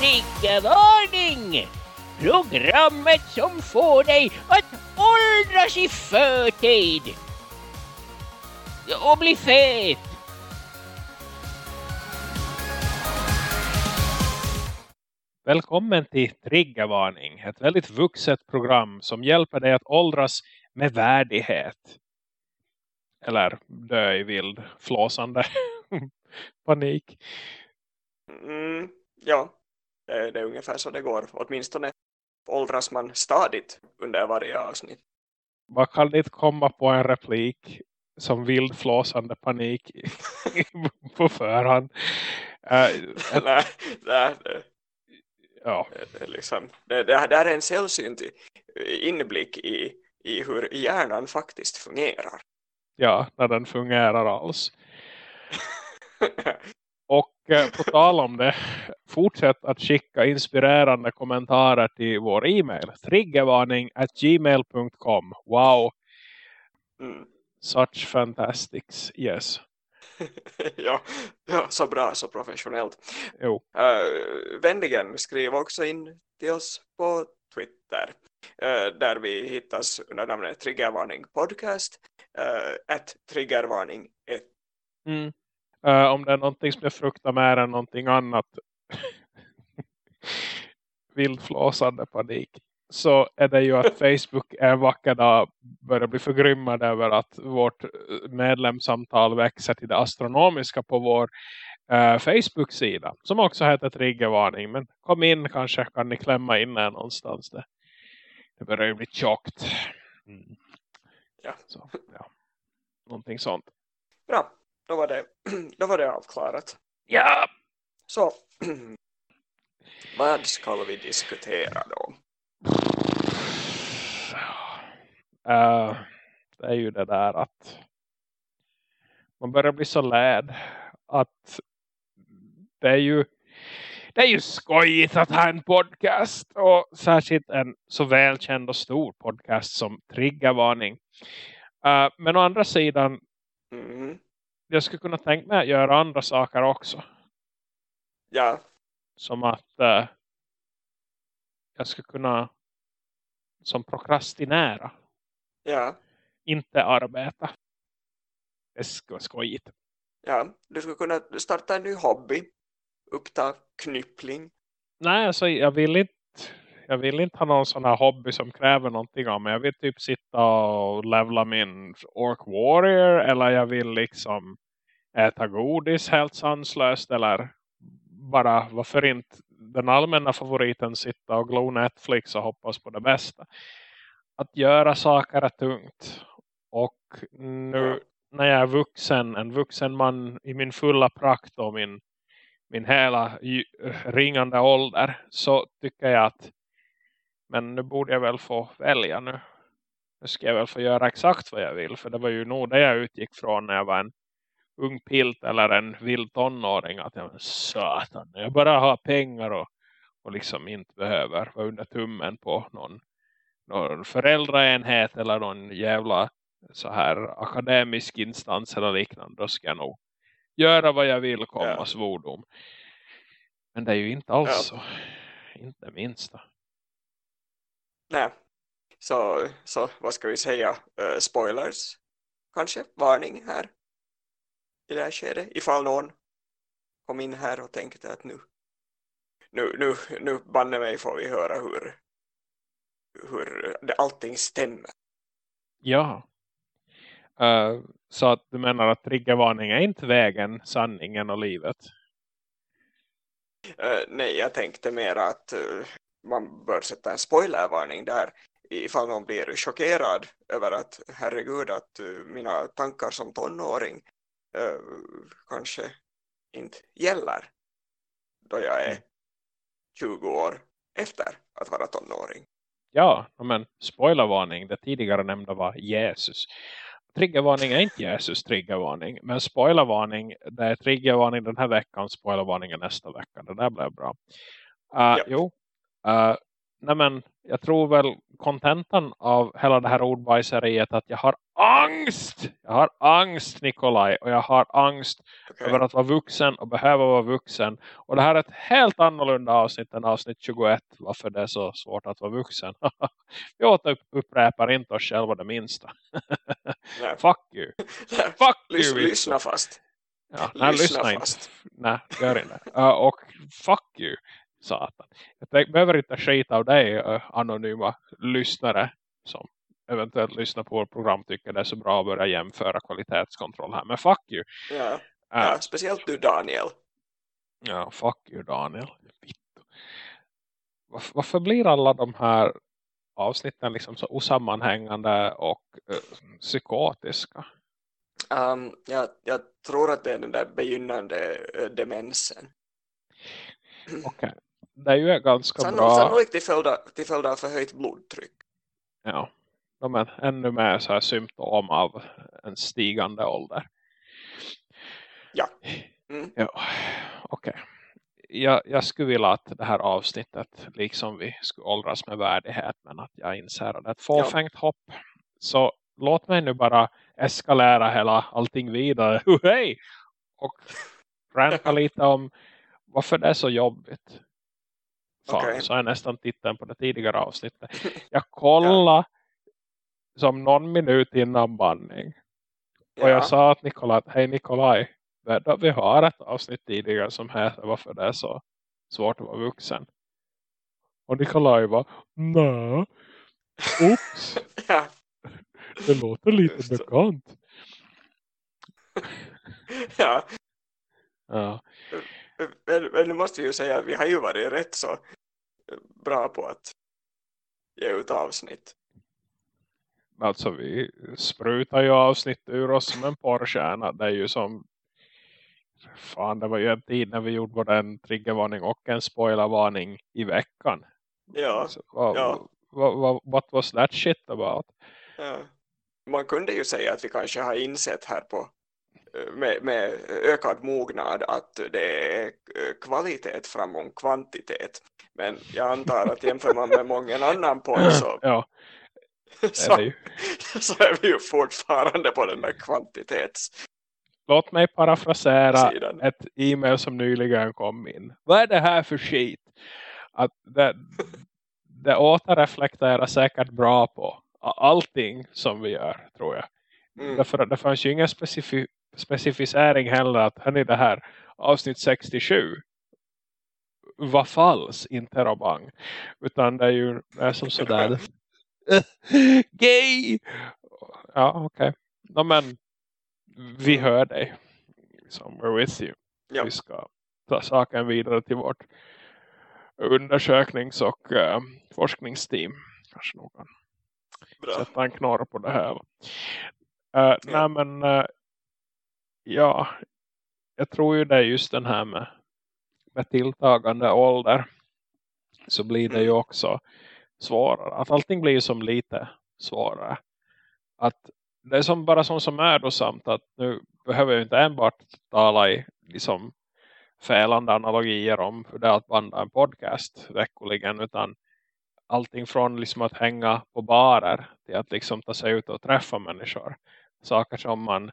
Triggervarning! Programmet som får dig att åldras i förtid. Och bli fet. Välkommen till Triggervarning, ett väldigt vuxet program som hjälper dig att åldras med värdighet. Eller dö i vild, flåsande panik. Mm, ja, det, det är ungefär så det går. Åtminstone åldras man stadigt under varje avsnitt. Man kan inte komma på en replik som vild flåsande panik på förhand. Uh, nej, nej, det, ja. det, liksom, det, det, det är en sällsynt inblick i, i hur hjärnan faktiskt fungerar. Ja, när den fungerar alls. Och eh, på tal om det, fortsätt att skicka inspirerande kommentarer till vår e-mail. Triggervarning at gmail.com. Wow. Mm. Such fantastics, yes. ja, ja, så bra, så professionellt. Jo. Uh, vänligen skriv också in till oss på Twitter. Uh, där vi hittas under namnet Triggervarning podcast. Uh, at Triggervarning 1. Mm. Uh, om det är någonting som jag fruktar mer än någonting annat. Vildflåsande panik. Så är det ju att Facebook en vacker dag börjar bli förgrymmad över att vårt medlemsamtal växer till det astronomiska på vår uh, Facebook-sida. Som också heter Triggervarning men kom in kanske kan ni klämma in er någonstans det, det börjar ju bli tjockt. Mm. ja. Så, ja. någonting sånt. Bra då var det, då var det avklarat. Ja! Så, vad ska vi diskutera då? Uh, det är ju det där att man börjar bli så läd att det är ju det är ju skojigt att ha en podcast och särskilt en så välkänd och stor podcast som Triggervarning. Uh, men å andra sidan mm jag skulle kunna tänka mig att göra andra saker också. Ja. Som att uh, jag skulle kunna som prokrastinära. Ja. Inte arbeta. Det skulle vara skojigt. Ja, du skulle kunna starta en ny hobby. Uppta knyppling. Nej, alltså jag vill inte jag vill inte ha någon sån här hobby som kräver någonting av mig. Jag vill typ sitta och levla min Orc Warrior. Eller jag vill liksom äta godis helt sanslöst. Eller bara varför inte den allmänna favoriten sitta och glo Netflix och hoppas på det bästa. Att göra saker är tungt. Och nu när jag är vuxen, en vuxen man i min fulla prakt och min, min hela ringande ålder så tycker jag att men nu borde jag väl få välja nu. Nu ska jag väl få göra exakt vad jag vill. För det var ju nog det jag utgick från när jag var en ung pilt eller en vild tonåring. Att jag var satan. Jag bara har pengar och, och liksom inte behöver vara under tummen på någon, någon föräldraenhet eller någon jävla så här akademisk instans eller liknande. Då ska jag nog göra vad jag vill komma ja. svordom. Men det är ju inte alls ja. så. Inte minsta nej. Så, så vad ska vi säga? Uh, spoilers kanske? Varning här i det här skedet. Ifall någon kom in här och tänkte att nu nu, nu, nu banne mig får vi höra hur, hur allting stämmer. Ja. Uh, så att du menar att triggervarning är inte vägen, sanningen och livet? Uh, nej, jag tänkte mer att uh, man bör sätta en spoilervarning där ifall någon blir chockerad över att herregud att uh, mina tankar som tonåring uh, kanske inte gäller då jag är 20 år efter att vara tonåring. Ja, men spoilervarning, det tidigare nämnda var Jesus. Triggervarning är inte Jesus triggervarning, men spoilervarning, det är triggervarning den här veckan, spoilervarning nästa vecka. Det där blev bra. Uh, ja. Jo, Uh, nej men, jag tror väl kontentan av hela det här ordbajseriet att jag har angst! Jag har angst Nikolaj och jag har angst Okej. över att vara vuxen och behöva vara vuxen. Och det här är ett helt annorlunda avsnitt än avsnitt 21. Varför det är så svårt att vara vuxen. Vi upprepar inte oss själva det minsta. Fuck you. Fuck you. Lyssna fast. Ja, nej, lyssna lyssna inte. fast. Nej, gör inte. Uh, och fuck you, satan. Jag behöver inte skita av dig, anonyma lyssnare som eventuellt lyssnar på vårt program tycker det är så bra att börja jämföra kvalitetskontroll här. Men fuck you. Ja. Uh, Ja, speciellt du Daniel. Ja, fuck you Daniel. Varför, varför blir alla de här avsnitten liksom så osammanhängande och uh, psykotiska? Um, jag, jag tror att det är den där begynnande uh, demensen. Okej. Det är ju ganska Sanno, bra. Sannolikt till följd, av, till följd av förhöjt blodtryck. Ja. ja men ännu mer så här symptom av en stigande ålder. Ja. Mm. Ja, okej. Jag, jag skulle vilja att det här avsnittet liksom vi skulle åldras med värdighet men att jag inser att det är ett fåfängt hopp. Så låt mig nu bara eskalera hela allting vidare. Hej! Och ranta lite om varför det är så jobbigt. Fan, Okej. så är nästan titeln på det tidigare avsnittet. Jag kollade som någon minut innan bandning. Och jag sa att Nikolaj, hej Nikolaj, vi har ett avsnitt tidigare som heter varför det är så svårt att vara vuxen. Och Nikolaj var, nej, oops, ja. det låter lite Just bekant. ja. Ja, Men, men nu måste vi ju säga att vi har ju varit rätt så bra på att ge ut avsnitt. alltså vi sprutar ju avsnitt ur oss som en porrkärna. Det är ju som, fan det var ju en tid när vi gjorde både en triggervarning och en spoilervarning i veckan. Ja. Så, vad, ja. vad, vad, what was that shit about? Ja. Man kunde ju säga att vi kanske har insett här på med, med ökad mognad att det är eh, kvalitet framom kvantitet. Men jag antar att jämför man med många annan podd så, Ja, det är så, så är vi ju fortfarande på den där kvantitets Låt mig parafrasera sidan. ett e-mail som nyligen kom in. Vad är det här för skit? Att det, det återreflekterar säkert bra på allting som vi gör, tror jag. Mm. Därför det fanns ju ingen specifi specificering heller att hörni, det här avsnitt 67 var falls, inte rabang. Utan det är ju det är som sådär. Gay! Ja, okej. Okay. men vi hör dig. Som we're with you. Ja. Vi ska ta saken vidare till vårt undersöknings- och uh, forskningsteam. Kanske någon Bra. sätta en knorr på det här. Uh, Nej men uh, ja, jag tror ju det är just den här med, med tilltagande ålder så blir det ju också svårare. Att allting blir som lite svårare. Att det är som bara som som samt att nu behöver jag inte enbart tala i liksom felande analogier om hur det är att banda en podcast veckoligen utan allting från liksom att hänga på barer till att liksom ta sig ut och träffa människor. Saker som man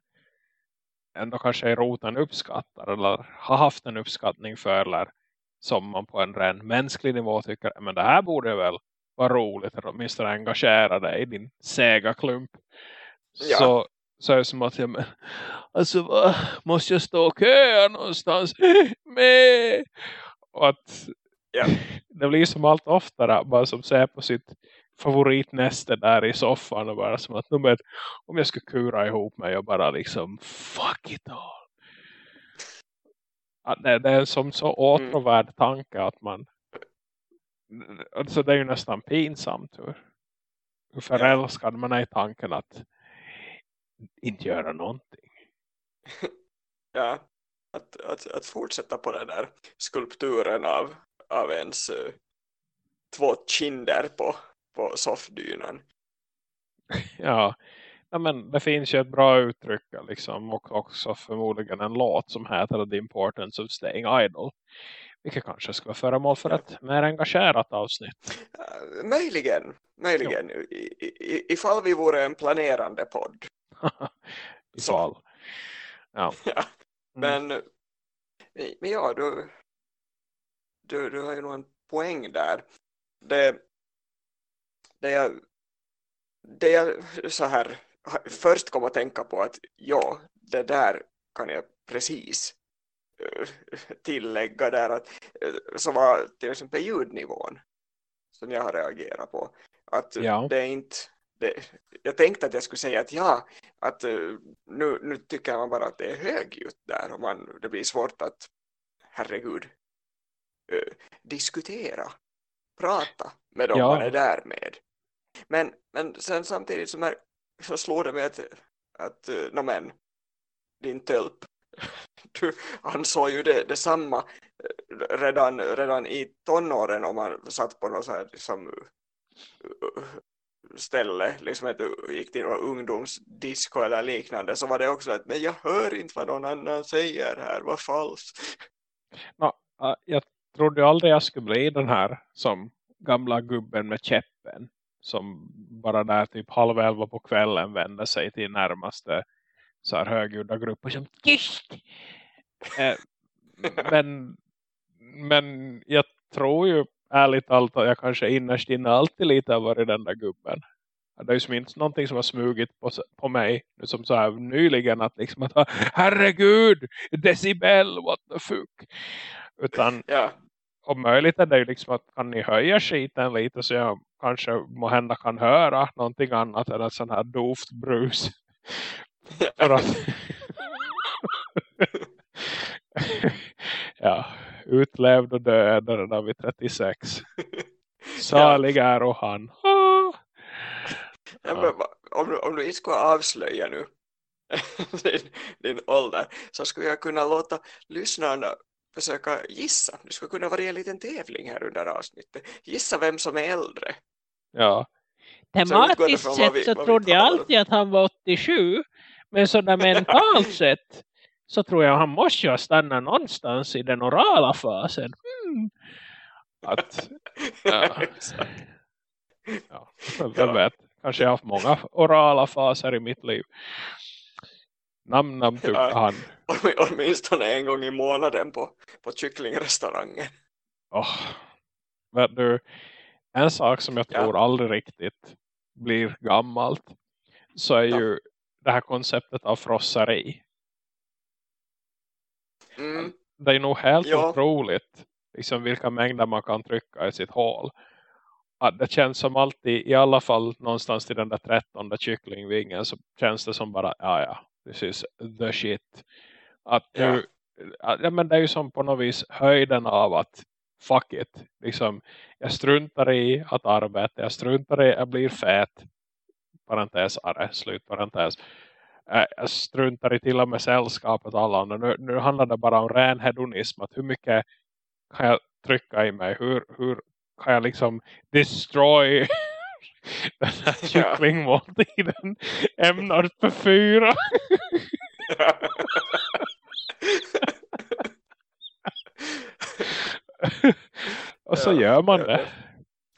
ändå kanske i roten uppskattar eller har haft en uppskattning för eller som man på en ren mänsklig nivå tycker men det här borde väl vara roligt eller åtminstone engagera dig i din sega klump. Ja. Så, så är det som att jag men, alltså vad, måste jag stå och köa någonstans med och att Ja. det blir som allt oftare bara som ser på sitt favoritnäste där i soffan och bara som att "Nu, men, om jag skulle kura ihop mig och bara liksom fuck it all. Att det, det är som så åtråvärd tanke att man alltså det är ju nästan pinsamt hur, hur förälskad man är i tanken att inte göra någonting. Ja. Att, att, att fortsätta på den där skulpturen av, av ens uh, två kinder på, på soffdynan. Ja, ja, men det finns ju ett bra uttryck liksom, och också förmodligen en låt som heter The Importance of Staying Idle. Vilket kanske ska vara föremål för ett mer engagerat avsnitt. Uh, möjligen, möjligen. I, i, ifall vi vore en planerande podd Ifall. Ja. Ja. Mm. Men, men ja, du, du, du har ju nog en poäng där. Det, det, jag, det jag så här, först kom att tänka på att ja, det där kan jag precis eh, tillägga där att eh, så var till exempel ljudnivån som jag har reagerat på. Att Ja. det är inte det, jag tänkte att jag skulle säga att ja, att eh, nu, nu tycker man bara att det är högljutt där och man, det blir svårt att herregud diskutera, prata med dem Ja. man är där med. Men, men sen samtidigt som är, så slår det mig att, att eh, no, men, din tölp, du ansåg ju det, detsamma eh, redan, redan i tonåren om man satt på något så här liksom, eh, ställe, liksom att du gick till någon ungdomsdisco eller liknande så var det också att men jag hör inte vad någon annan säger här, vad falskt. No, uh, jag trodde aldrig jag skulle bli den här som gamla gubben med käppen. Som bara där typ halv elva på kvällen vände sig till närmaste så här högljudda grupper som tyst. Eh, men, men jag tror ju ärligt talat att jag kanske innerst inne alltid lite har varit den där gubben. Det är ju som inte någonting som har smugit på, på mig nu som så här nyligen att liksom att herregud, decibel, what the fuck. Utan Ja, om möjligt är det ju liksom att kan ni höja skiten lite så jag kanske må hända kan höra någonting annat än ett sån här dovt brus. För att ja, utlevd och död redan vid 36. Salig är och han. Ah. Ja, men, om, du- om du inte skulle avslöja nu din, din ålder så skulle jag kunna låta lyssnarna försöka gissa. Det skulle kunna vara en liten tävling här under avsnittet. Gissa vem som är äldre. Ja, Tematiskt vi- sett så trodde jag alltid att han var 87. Men sådär mentalt sett så tror jag han måste ju ha stannat någonstans i den orala fasen. Hmm. att Ja. Ja, vem vet. Kanske jag har haft många orala faser i mitt liv. Nam nam tyckte Ja. han. Åtminstone en gång i månaden på, på kycklingrestaurangen. Åh, vet du, en sak som jag Ja. tror aldrig riktigt blir gammalt så är Ja. ju det här konceptet av frosseri. Mm. Det är nog helt Ja. otroligt liksom vilka mängder man kan trycka i sitt hål. Att det känns som alltid, i alla fall någonstans till den där trettonde kycklingvingen så känns det som bara, ja ja, this is the shit. Att nu, att, ja, men det är ju som på något vis höjden av att fuck it. Liksom, jag struntar i att arbeta, jag struntar i att jag blir fet. Parentes, are, slut parentes. Jag struntar i till och med sällskapet alla andra. Nu, nu handlar det bara om ren hedonism. Att hur mycket kan jag trycka i mig? Hur, hur kan jag liksom destroy den här kycklingmåltiden ämnad för fyra? och så Ja, gör man det.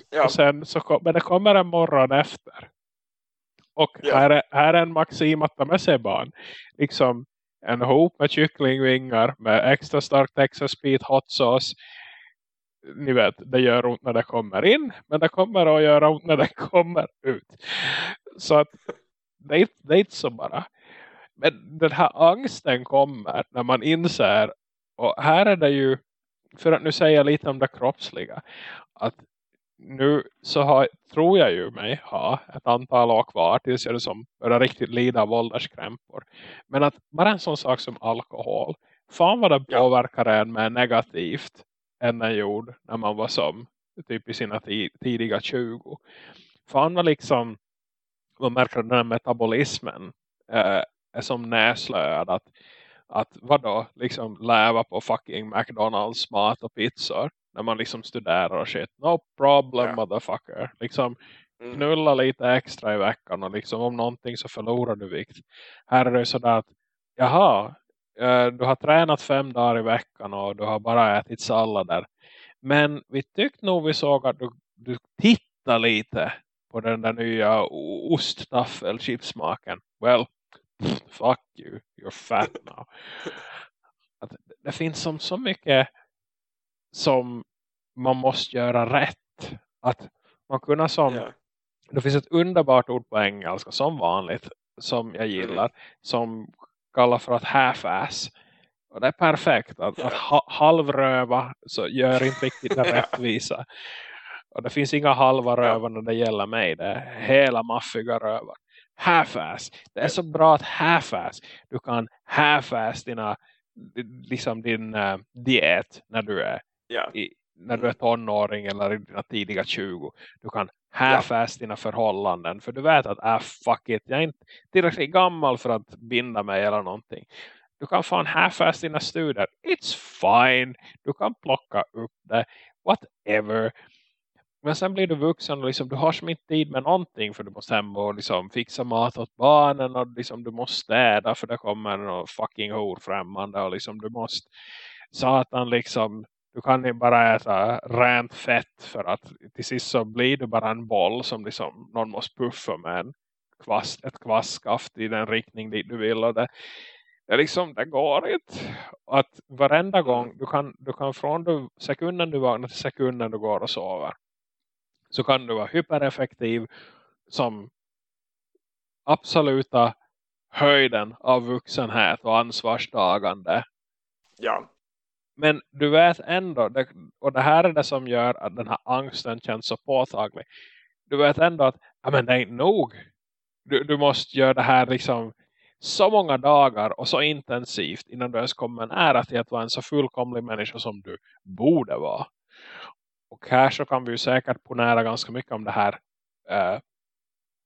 ja, Och sen så kom, men det kommer en morgon efter. Och Ja. här, är, här är en maxim att ta med sig barn. Liksom en hop med kycklingvingar med extra stark Texas Pete hot sauce. Ni vet, det gör ont när det kommer in. Men det kommer att göra ont när det kommer ut. Så att det är, det är inte så bara. Men den här angsten kommer när man inser. Och här är det ju, för att nu säga lite om det kroppsliga. Att nu så har, tror jag ju mig ha ett antal år kvar tills jag som börjar riktigt lida av ålderskrämpor. Men att bara en sån sak som alkohol. Fan vad det påverkar en med negativt än den gjorde när man var som typ i sina ti- tidiga 20. Fan vad liksom man märker den här metabolismen eh, är som näslöad att, att vadå, liksom läva på fucking McDonalds mat och pizzor när man liksom studerar och shit, no problem Ja. motherfucker liksom Mm. knulla lite extra i veckan och liksom om någonting så förlorar du vikt här är det sådär att jaha, du har tränat fem dagar i veckan och du har bara ätit sallader men vi tyckte nog vi såg att du, du tittar lite på den där nya osttaffelchipsmaken. Well, fuck you, you're fat now. Att det finns som så mycket som man måste göra rätt. Att man kunna som, yeah. det finns ett underbart ord på engelska som vanligt som jag gillar. Mm. Som kallar för att half-ass. Och det är perfekt. Att, yeah. att ha, halvröva så gör inte riktigt det rättvisa. Och det finns inga halva rövar när det gäller mig. Det är hela maffiga rövar. Half-ass. Det är så bra att half-ass. Du kan half-ass dina, liksom din uh, diet när du är yeah. i, när du är tonåring eller i dina tidiga 20. Du kan half-ass dina förhållanden. För du vet att äh, fuck it, jag är inte tillräckligt gammal för att binda mig eller någonting. Du kan få en half-ass dina studier. It's fine. Du kan plocka upp det. Whatever. Men sen blir du vuxen och liksom, du har som inte tid med någonting för du måste hem och liksom fixa mat åt barnen och liksom, du måste städa för det kommer någon fucking hor främmande och liksom, du måste satan liksom du kan ju bara äta rent fett för att till sist så blir du bara en boll som liksom någon måste puffa med en kvast, ett kvastskaft i den riktning dit du vill och det, det, liksom, det går inte att varenda gång du kan, du kan från du, sekunden du vaknar till sekunden du går och sover så kan du vara hypereffektiv som absoluta höjden av vuxenhet och ansvarstagande. Ja. Men du vet ändå, och det här är det som gör att den här angsten känns så påtaglig. Du vet ändå att, ja men det är inte nog. Du, du måste göra det här liksom så många dagar och så intensivt innan du ens kommer nära till att vara en så fullkomlig människa som du borde vara. Och här så kan vi ju säkert ponera ganska mycket om det här uh,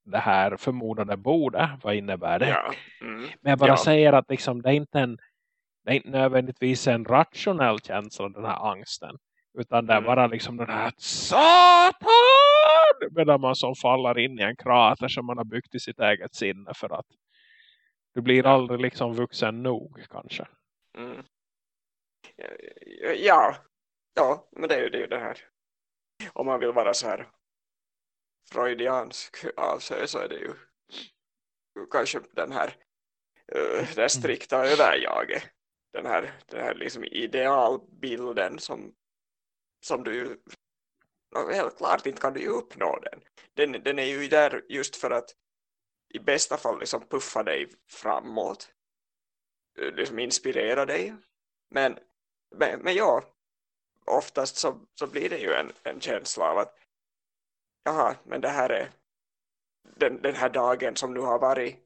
det här förmodade borde. Vad innebär det? Ja. Mm. Men jag bara ja. säger att liksom, det är inte en det är inte nödvändigtvis en rationell känsla den här angsten. Utan det är mm. bara liksom den här Satan! Medan man som faller in i en krater som man har byggt i sitt eget sinne för att du blir aldrig liksom vuxen nog kanske. Mm. Ja, ja, men det är ju det, är det här. Om man vill vara så här freudiansk av sig så är det ju kanske den här uh, det strikta överjaget den här, den här liksom idealbilden som, som du ju helt klart inte kan du ju uppnå den. den. Den är ju där just för att i bästa fall liksom puffa dig framåt. Liksom inspirera dig. Men, men, men ja, oftast så, så blir det ju en, en känsla av att jaha, men det här är den, den här dagen som nu har varit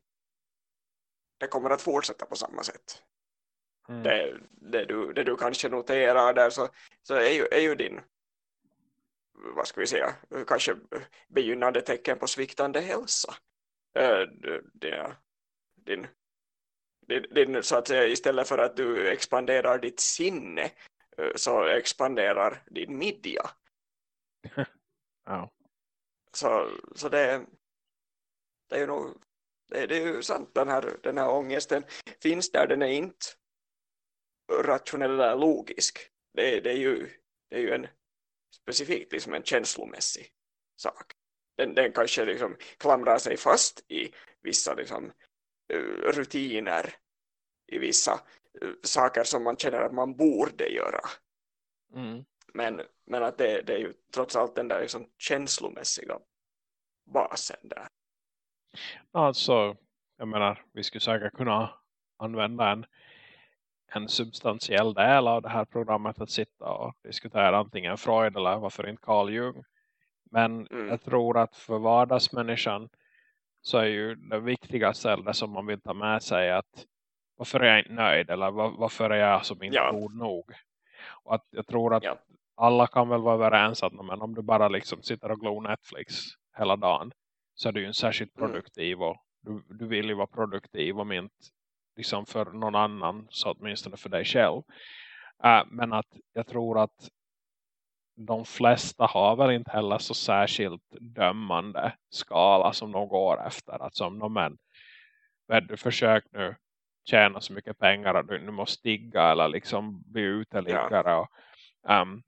det kommer att fortsätta på samma sätt. Mm. Det, det, du, det du kanske noterar där så, så är, ju, är ju din vad ska vi säga, kanske begynnande tecken på sviktande hälsa. Det, det, din, din, din, så att säga, istället för att du expanderar ditt sinne så expanderar din midja. ja. Så, så det, det är ju nog det, det är ju sant, den här, den här ångesten finns där, den är inte rationell eller logisk. Det, det, är ju, det är ju en specifikt liksom en känslomässig sak. Den, den kanske liksom klamrar sig fast i vissa liksom, uh, rutiner, i vissa uh, saker som man känner att man borde göra. Mm. Men, men att det, det är ju trots allt den där liksom känslomässiga basen där. Alltså, jag menar, vi skulle säkert kunna använda en en substantiell del av det här programmet att sitta och diskutera antingen Freud eller varför inte Carl Jung. Men mm. jag tror att för vardagsmänniskan så är ju det viktigaste det som man vill ta med sig att varför är jag inte nöjd eller var, varför är jag som inte ja. god nog. Och att jag tror att ja. alla kan väl vara överens att men om du bara liksom sitter och glor Netflix hela dagen så är du ju inte särskilt mm. produktiv och du, du vill ju vara produktiv om inte liksom för någon annan så åtminstone för dig själv. Uh, men att jag tror att de flesta har väl inte heller så särskilt dömande skala som de går efter. Att som de men, du försök nu tjäna så mycket pengar att du nu måste stigga eller liksom bli uteliggare. Ja. Och, um,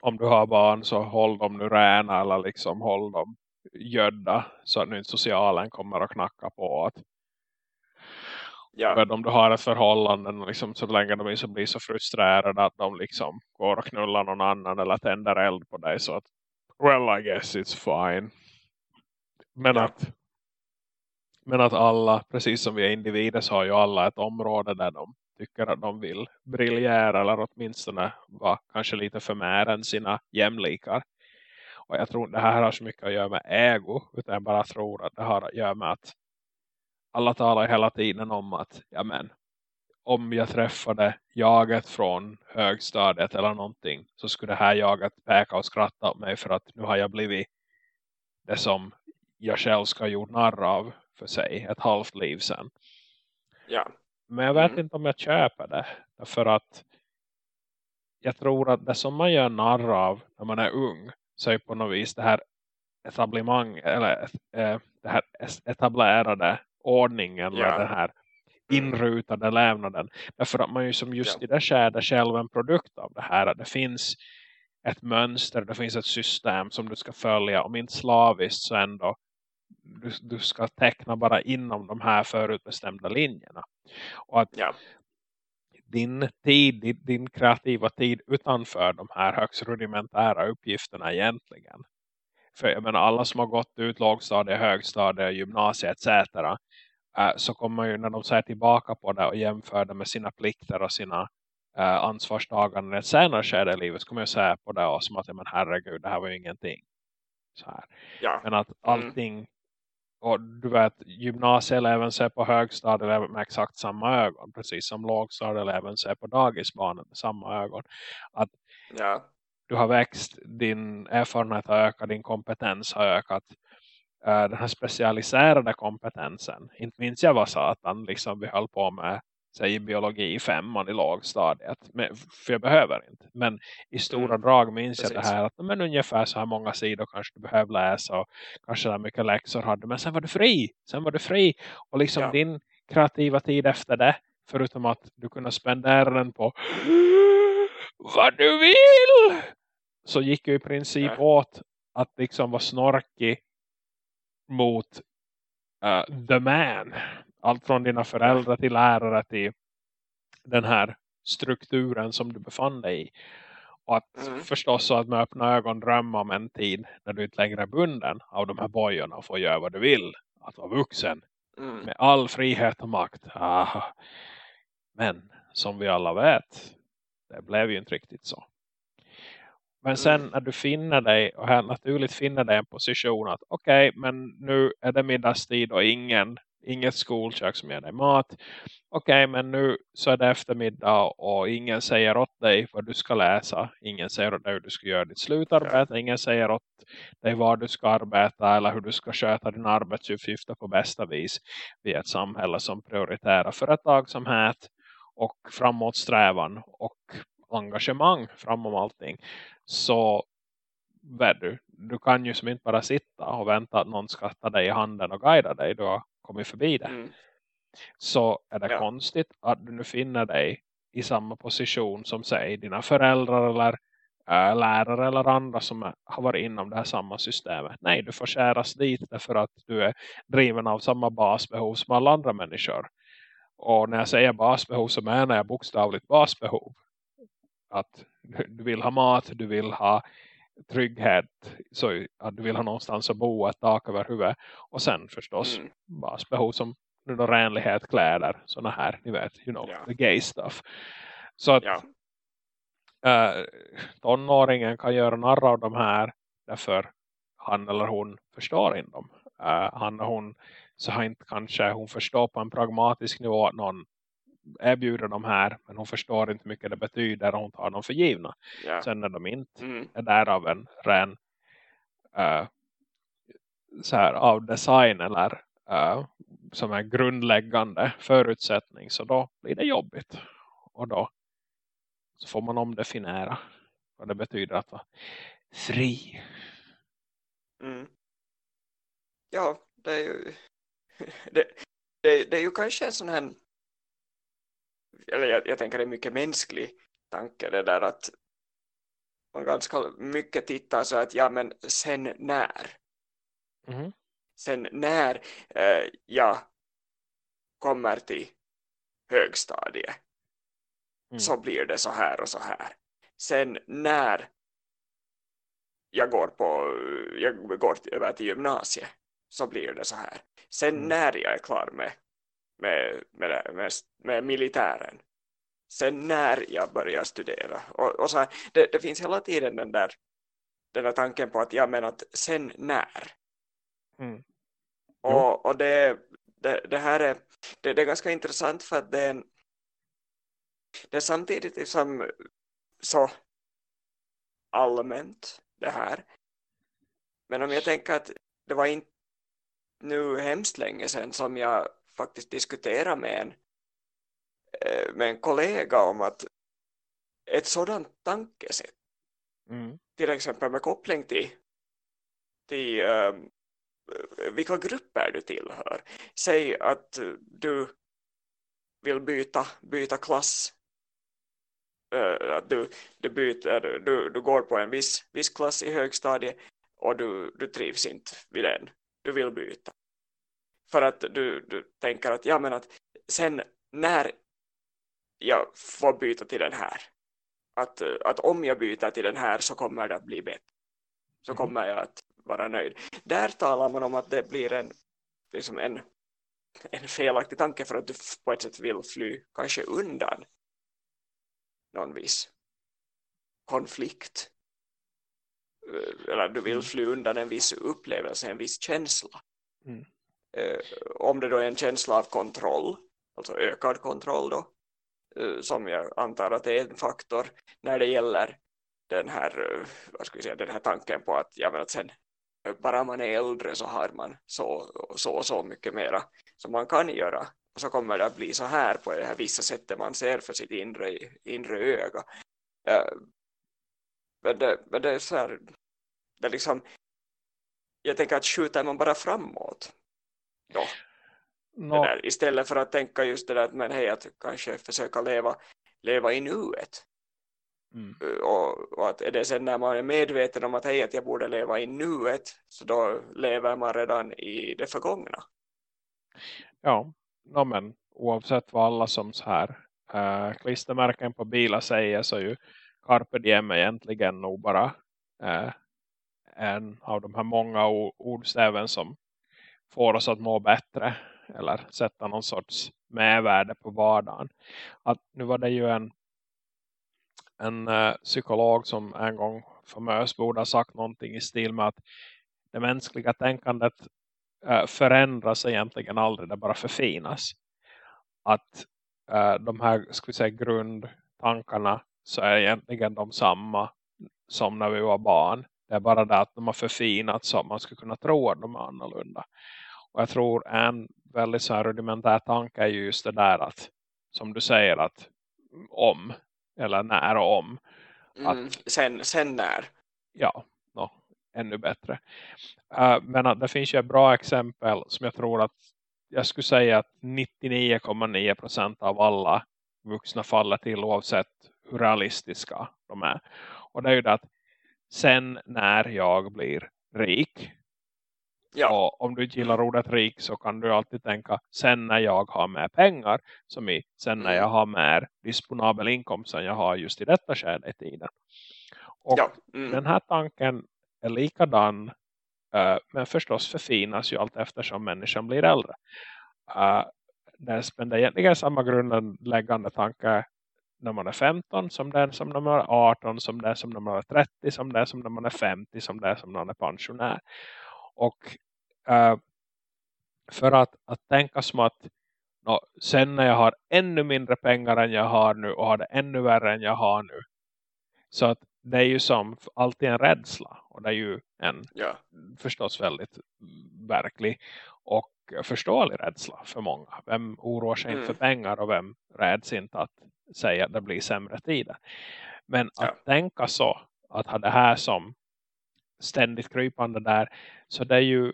om du har barn så håll dem nu räna eller liksom håll dem gödda så att nu inte socialen kommer att knacka på att Ja. Men om du har ett förhållande liksom, så länge de så blir så frustrerade att de liksom går och knullar någon annan eller tänder eld på dig så att well I guess it's fine. Men Ja. att men att alla, precis som vi är individer så har ju alla ett område där de tycker att de vill briljera eller åtminstone vara kanske lite för mer än sina jämlikar. Och jag tror det här har så mycket att göra med ego utan jag bara tror att det har att göra med att alla talar hela tiden om att ja men, om jag träffade jaget från högstadiet eller någonting så skulle det här jaget peka och skratta åt mig för att nu har jag blivit det som jag själv ska ha gjort narr av för sig ett halvt liv sedan. Ja. Men jag vet Mm. inte om jag köper det. Därför att jag tror att det som man gör narr av när man är ung så är på något vis det här etablimang eller eh, det här etablerade ordningen eller Ja. den här inrutade lävnaden. Därför att man ju som just Ja. i det skedet själv en produkt av det här. Att det finns ett mönster, det finns ett system som du ska följa. Om inte slaviskt så ändå du, du ska teckna bara inom de här förutbestämda linjerna. Och att Ja. din tid, din, din kreativa tid utanför de här högst rudimentära uppgifterna egentligen. För jag menar alla som har gått ut lågstadie, högstadie, gymnasie etc. eh, så kommer ju när de ser tillbaka på det och jämför det med sina plikter och sina uh, ansvarstaganden i ett senare skede i livet så kommer jag säga på det och som att men herregud det här var ju ingenting. Så här. Ja. Men att allting och du vet, gymnasieeleven ser på högstadieeleven med exakt samma ögon. Precis som lågstadieeleven ser på dagisbarnen med samma ögon. Att Ja. du har växt, din erfarenhet har ökat, din kompetens har ökat. Den här specialiserade kompetensen. Inte minns jag vad satan liksom vi höll på med säg biologi i femman i lågstadiet. Men, för jag behöver inte. Men i stora Mm. drag minns jag Precis. det här. Att men ungefär så här många sidor kanske du behöver läsa. Och kanske där mycket läxor hade. Men sen var du fri. Sen var du fri. Och liksom Ja. din kreativa tid efter det. Förutom att du kunde spendera den på vad du vill. Så gick ju i princip Ja. åt att liksom vara snorkig mot uh, the man. Allt från dina föräldrar till lärare till den här strukturen som du befann dig i. Och att Mm. förstås så att med öppna ögon drömma om en tid när du inte längre är bunden av de här bojorna och får göra vad du vill. Att vara vuxen Mm. med all frihet och makt. Ah. Men som vi alla vet, det blev ju inte riktigt så. Men sen när du finner dig och helt naturligt finner dig en position att okej, men nu är det middagstid och ingen, inget skolkök som ger dig mat. Okej, men nu så är det eftermiddag och ingen säger åt dig vad du ska läsa. Ingen säger åt dig hur du ska göra ditt slutarbete. Ingen säger åt dig var du ska arbeta eller hur du ska sköta dina arbetsuppgifter på bästa vis. Vi är ett samhälle som prioriterar företagsamhet och framåtsträvan och engagemang framom allting. Så vet du, du kan ju som inte bara sitta och vänta att någon ska ta dig i handen och guida dig. Du har kommit förbi det. Mm. Så är det Ja. konstigt att du nu finner dig i samma position som säg dina föräldrar eller äh, lärare eller andra som är, har varit inom det här samma systemet. Nej, du får skäras dit därför att du är driven av samma basbehov som alla andra människor. Och när jag säger basbehov så menar jag bokstavligt basbehov. Att du- vill ha mat, du vill ha trygghet, så att du vill ha någonstans att bo, ett tak över huvudet. Och sen förstås Mm. basbehov som då renlighet, kläder, sådana här, ni vet, you know, Ja. the gay stuff. Så att Ja. äh, tonåringen kan göra narr av de här därför han eller hon förstår inte dem. Äh, han eller hon så har inte kanske hon förstår på en pragmatisk nivå att någon erbjuder de här men hon förstår inte mycket det betyder och hon tar dem för givna. Ja. Sen när de inte Mm. är där av en ren äh, så här, av design eller äh, som en grundläggande förutsättning så då blir det jobbigt. Och då så får man omdefiniera vad det betyder att vara fri. Mm. Ja, det är ju det, det, det är ju kanske en sån här eller jag, jag tänker det är mycket mänsklig tanke det där att man ganska mycket tittar så att ja men sen när Mhm. sen när eh, jag kommer till högstadie mm. så blir det så här och så här. Sen när jag går, på, jag går över till gymnasiet så blir det så här. Sen mm. när jag är klar med, med, med, med, med militären sen när jag börjar studera. Och, och så här, det, det, finns hela tiden den där, den där tanken på att jag menar att sen när. Mm. Och, och det, det, det, här är, det, det, är ganska intressant för att det är, en, det är samtidigt liksom så allmänt det här. Men om jag tänker att det var inte nu hemskt länge sedan som jag faktiskt diskuterade med en Eh, med en kollega om att ett sådant tankesätt mm. till exempel med koppling till, till um, vilka grupper du tillhör. Säg att du vill byta, byta klass uh, att du, du, byter, du, du går på en viss, viss klass i högstadiet och du, du trivs inte vid den. Du vill byta. För att du, du tänker att, ja, men att sen när jag får byta till den här. Att, att om jag byter till den här så kommer det att bli bättre. Så mm. kommer jag att vara nöjd. Där talar man om att det blir en, liksom en, en felaktig tanke för att du på ett sätt vill fly kanske undan någon viss konflikt. Eller du vill mm. fly undan en viss upplevelse, en viss känsla. Mm. Eh, om det då är en känsla av kontroll, alltså ökad kontroll då, Eh, som jag antar att är en faktor när det gäller den här, eh, vad ska vi säga, den här tanken på att, ja, men att sen eh, bara man är äldre så har man så, så och så mycket mera som man kan göra. Och så kommer det att bli så här på det här vissa sättet man ser för sitt inre, inre öga. Eh, men, det, men det är så här det är liksom jag tänker att skjuter man bara framåt ja, No. Istället för att tänka just det där att men hej, att kanske försöka leva, leva i nuet. Mm. Och, och, att är det sen när man är medveten om att hej, att jag borde leva i nuet så då lever man redan i det förgångna. Ja, no, men oavsett vad alla som så här äh, klistermärken på bilar säger så är ju Carpe Diem egentligen nog bara äh, en av de här många ordstäven som får oss att må bättre eller sätta någon sorts medvärde på vardagen. Att nu var det ju en, en uh, psykolog som en gång famös borde ha sagt någonting i stil med att det mänskliga tänkandet uh, förändras egentligen aldrig, det bara förfinas. Att uh, de här ska vi säga, grundtankarna så är egentligen de samma som när vi var barn. Det är bara det att de har förfinats så att man ska kunna tro att de är annorlunda. Och jag tror en väldigt så här rudimentär tanke är just det där att som du säger att om eller när och om. Mm, sen, sen när. Ja, no, ännu bättre. Uh, men att det finns ju ett bra exempel som jag tror att jag skulle säga att 99,9% av alla vuxna faller till oavsett hur realistiska de är. Och det är ju det att sen när jag blir rik Ja. Och om du gillar ordet rik så kan du alltid tänka sen när jag har mer pengar. Som i sen när mm. jag har mer disponabel inkomst än jag har just i detta skede i tiden. Och ja. mm. den här tanken är likadan. Uh, men förstås förfinas ju allt eftersom människan blir äldre. Uh, men det är egentligen samma grundläggande tanke när man är 15 som den som när man är 18 som det som när man är 30 som det som när man är 50 som det som när man är pensionär. Och uh, för att, att tänka som att no, sen när jag har ännu mindre pengar än jag har nu och har det ännu värre än jag har nu. Så att det är ju som alltid en rädsla. Och det är ju en ja. förstås väldigt verklig och förståelig rädsla för många. Vem oroar sig mm. inte för pengar och vem räds inte att säga att det blir sämre tider. Men ja. att tänka så, att ha det här som ständigt krypande där. Så det är ju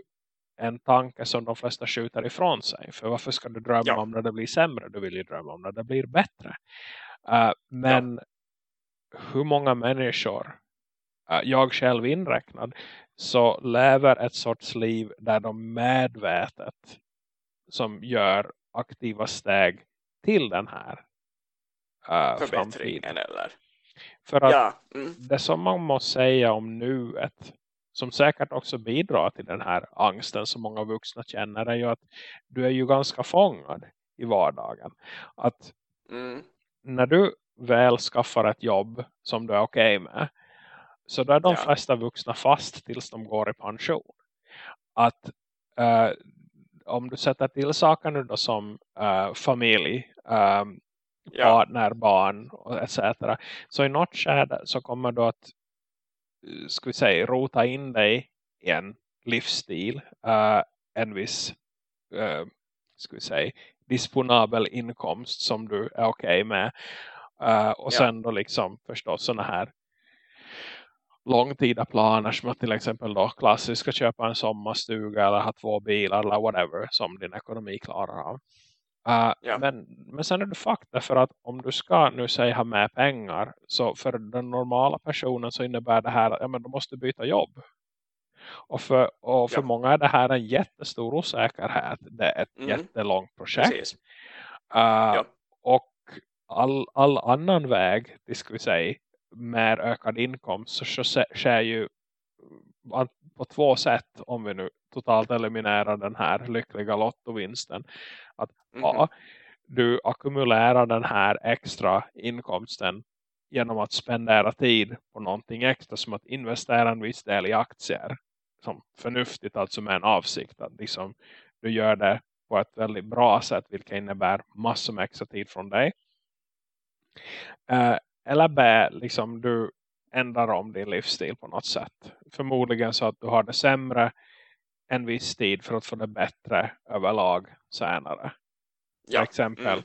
en tanke som de flesta skjuter ifrån sig. För varför ska du drömma ja. om när det blir sämre? Du vill ju drömma om när det blir bättre. Uh, men ja. hur många människor, uh, jag själv inräknad, så lever ett sorts liv där de medvetet som gör aktiva steg till den här uh, Förbättringen framtiden. eller? För att Ja, mm, det som man måste säga om nuet som säkert också bidrar till den här angsten som många vuxna känner är ju att du är ju ganska fångad i vardagen. Att mm, när du väl skaffar ett jobb som du är okej med så då är de Ja. flesta vuxna fast tills de går i pension. Att eh, om du sätter till saker nu då som eh, familj, eh, ja, partner, barn och etc. Så i något skede så kommer du att eh, ska vi säga, rota in dig i en livsstil, eh, en viss eh, ska vi säga, disponabel inkomst som du är okej med. Eh, och Ja. sen då liksom förstås sådana här långtida planer som att till exempel då klassiskt ska köpa en sommarstuga eller ha två bilar eller whatever som din ekonomi klarar av. Uh, Ja. men, men sen är det fakta för att om du ska nu säga ha med pengar så för den normala personen så innebär det här att ja, men du måste byta jobb. Och för, och för Ja. många är det här en jättestor osäkerhet. Det är ett Mm. jättelångt projekt. Uh, Och all, all annan väg, det ska vi säga, med ökad inkomst så sk- sker ju på två sätt om vi nu totalt eliminerar den här lyckliga lottovinsten. Att Mhm. ja, du ackumulerar den här extra inkomsten genom att spendera tid på någonting extra som att investera en viss del i aktier som förnuftigt alltså med en avsikt att liksom du gör det på ett väldigt bra sätt vilket innebär massor med extra tid från dig. Eh, eller B, liksom du ändrar om din livsstil på något sätt. Förmodligen så att du har det sämre en viss tid för att få det bättre överlag senare. Till Ja, exempel, mm.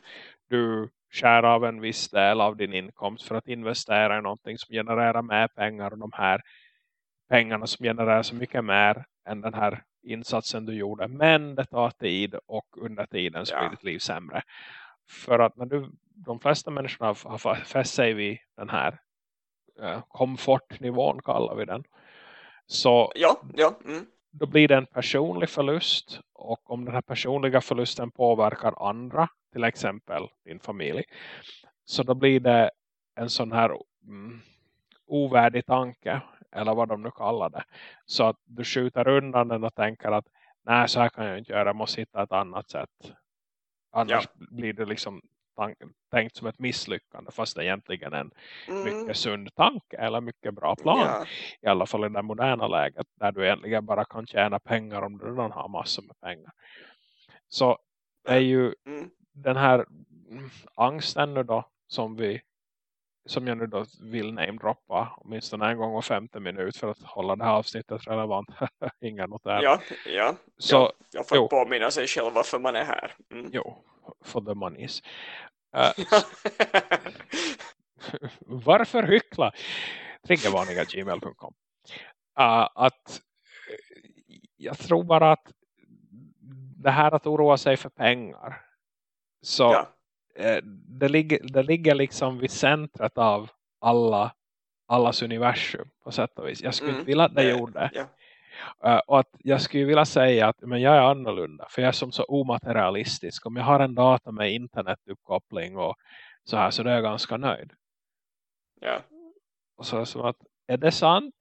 du skär av en viss del av din inkomst för att investera i någonting som genererar mer pengar och de här pengarna som genererar så mycket mer än den här insatsen du gjorde. Men det tar tid och under tiden så Ja. blir ditt liv sämre. För att när du, de flesta människorna har fäst sig vid den här komfortnivån kallar vi den. Så ja, ja, mm, då blir det en personlig förlust och om den här personliga förlusten påverkar andra, till exempel din familj, så då blir det en sån här mm, ovärdig tanke, eller vad de nu kallar det. Så att du skjuter undan den och tänker att nej så här kan jag inte göra, jag måste hitta ett annat sätt. Annars blir det liksom tänkt som ett misslyckande fast det är egentligen en mm, mycket sund tanke eller mycket bra plan. Ja, i alla fall i det moderna läget där du egentligen bara kan tjäna pengar om du redan har massor med pengar. Så är ju mm, den här mm, angsten nu då som vi som jag nu då vill namedroppa åtminstone en gång var femte minut för att hålla det här avsnittet relevant. Inga noter. ja, ja, Så ja, jag får jo. påminna sig själv varför man är här. Mm. jo, for the monies. Uh, varför hyckla? Triggervarningar.gmail.com uh, Att eh, jag tror bara att det här att oroa sig för pengar så ja, eh, det, ligger, det ligger liksom vid centret av alla allas universum på sätt och vis. Jag skulle Mm, inte vilja att det det- gjorde. Eh, och att jag skulle vilja säga att men jag är annorlunda. För jag är som så omaterialistisk. Om jag har en data med internetuppkoppling och så här så då är jag ganska nöjd. ja, Och så är det som att är det sant?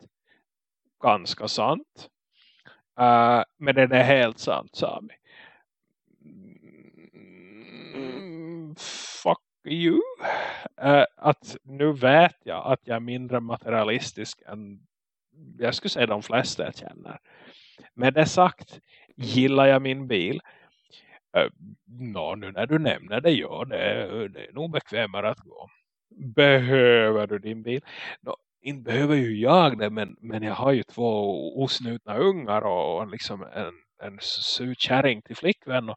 Ganska sant. Uh, men är det helt sant Sami? Mm, fuck you. Uh, att nu vet jag att jag är mindre materialistisk än jag skulle säga de flesta jag känner. Med det sagt gillar jag min bil. Uh, nå, nu när du nämner det, ja, det, är- det är nog bekvämare att gå. Behöver du din bil? No, inte behöver ju jag det, men, men jag har ju två osnutna ungar och, och liksom en, en sur kärring till flickvän. Och,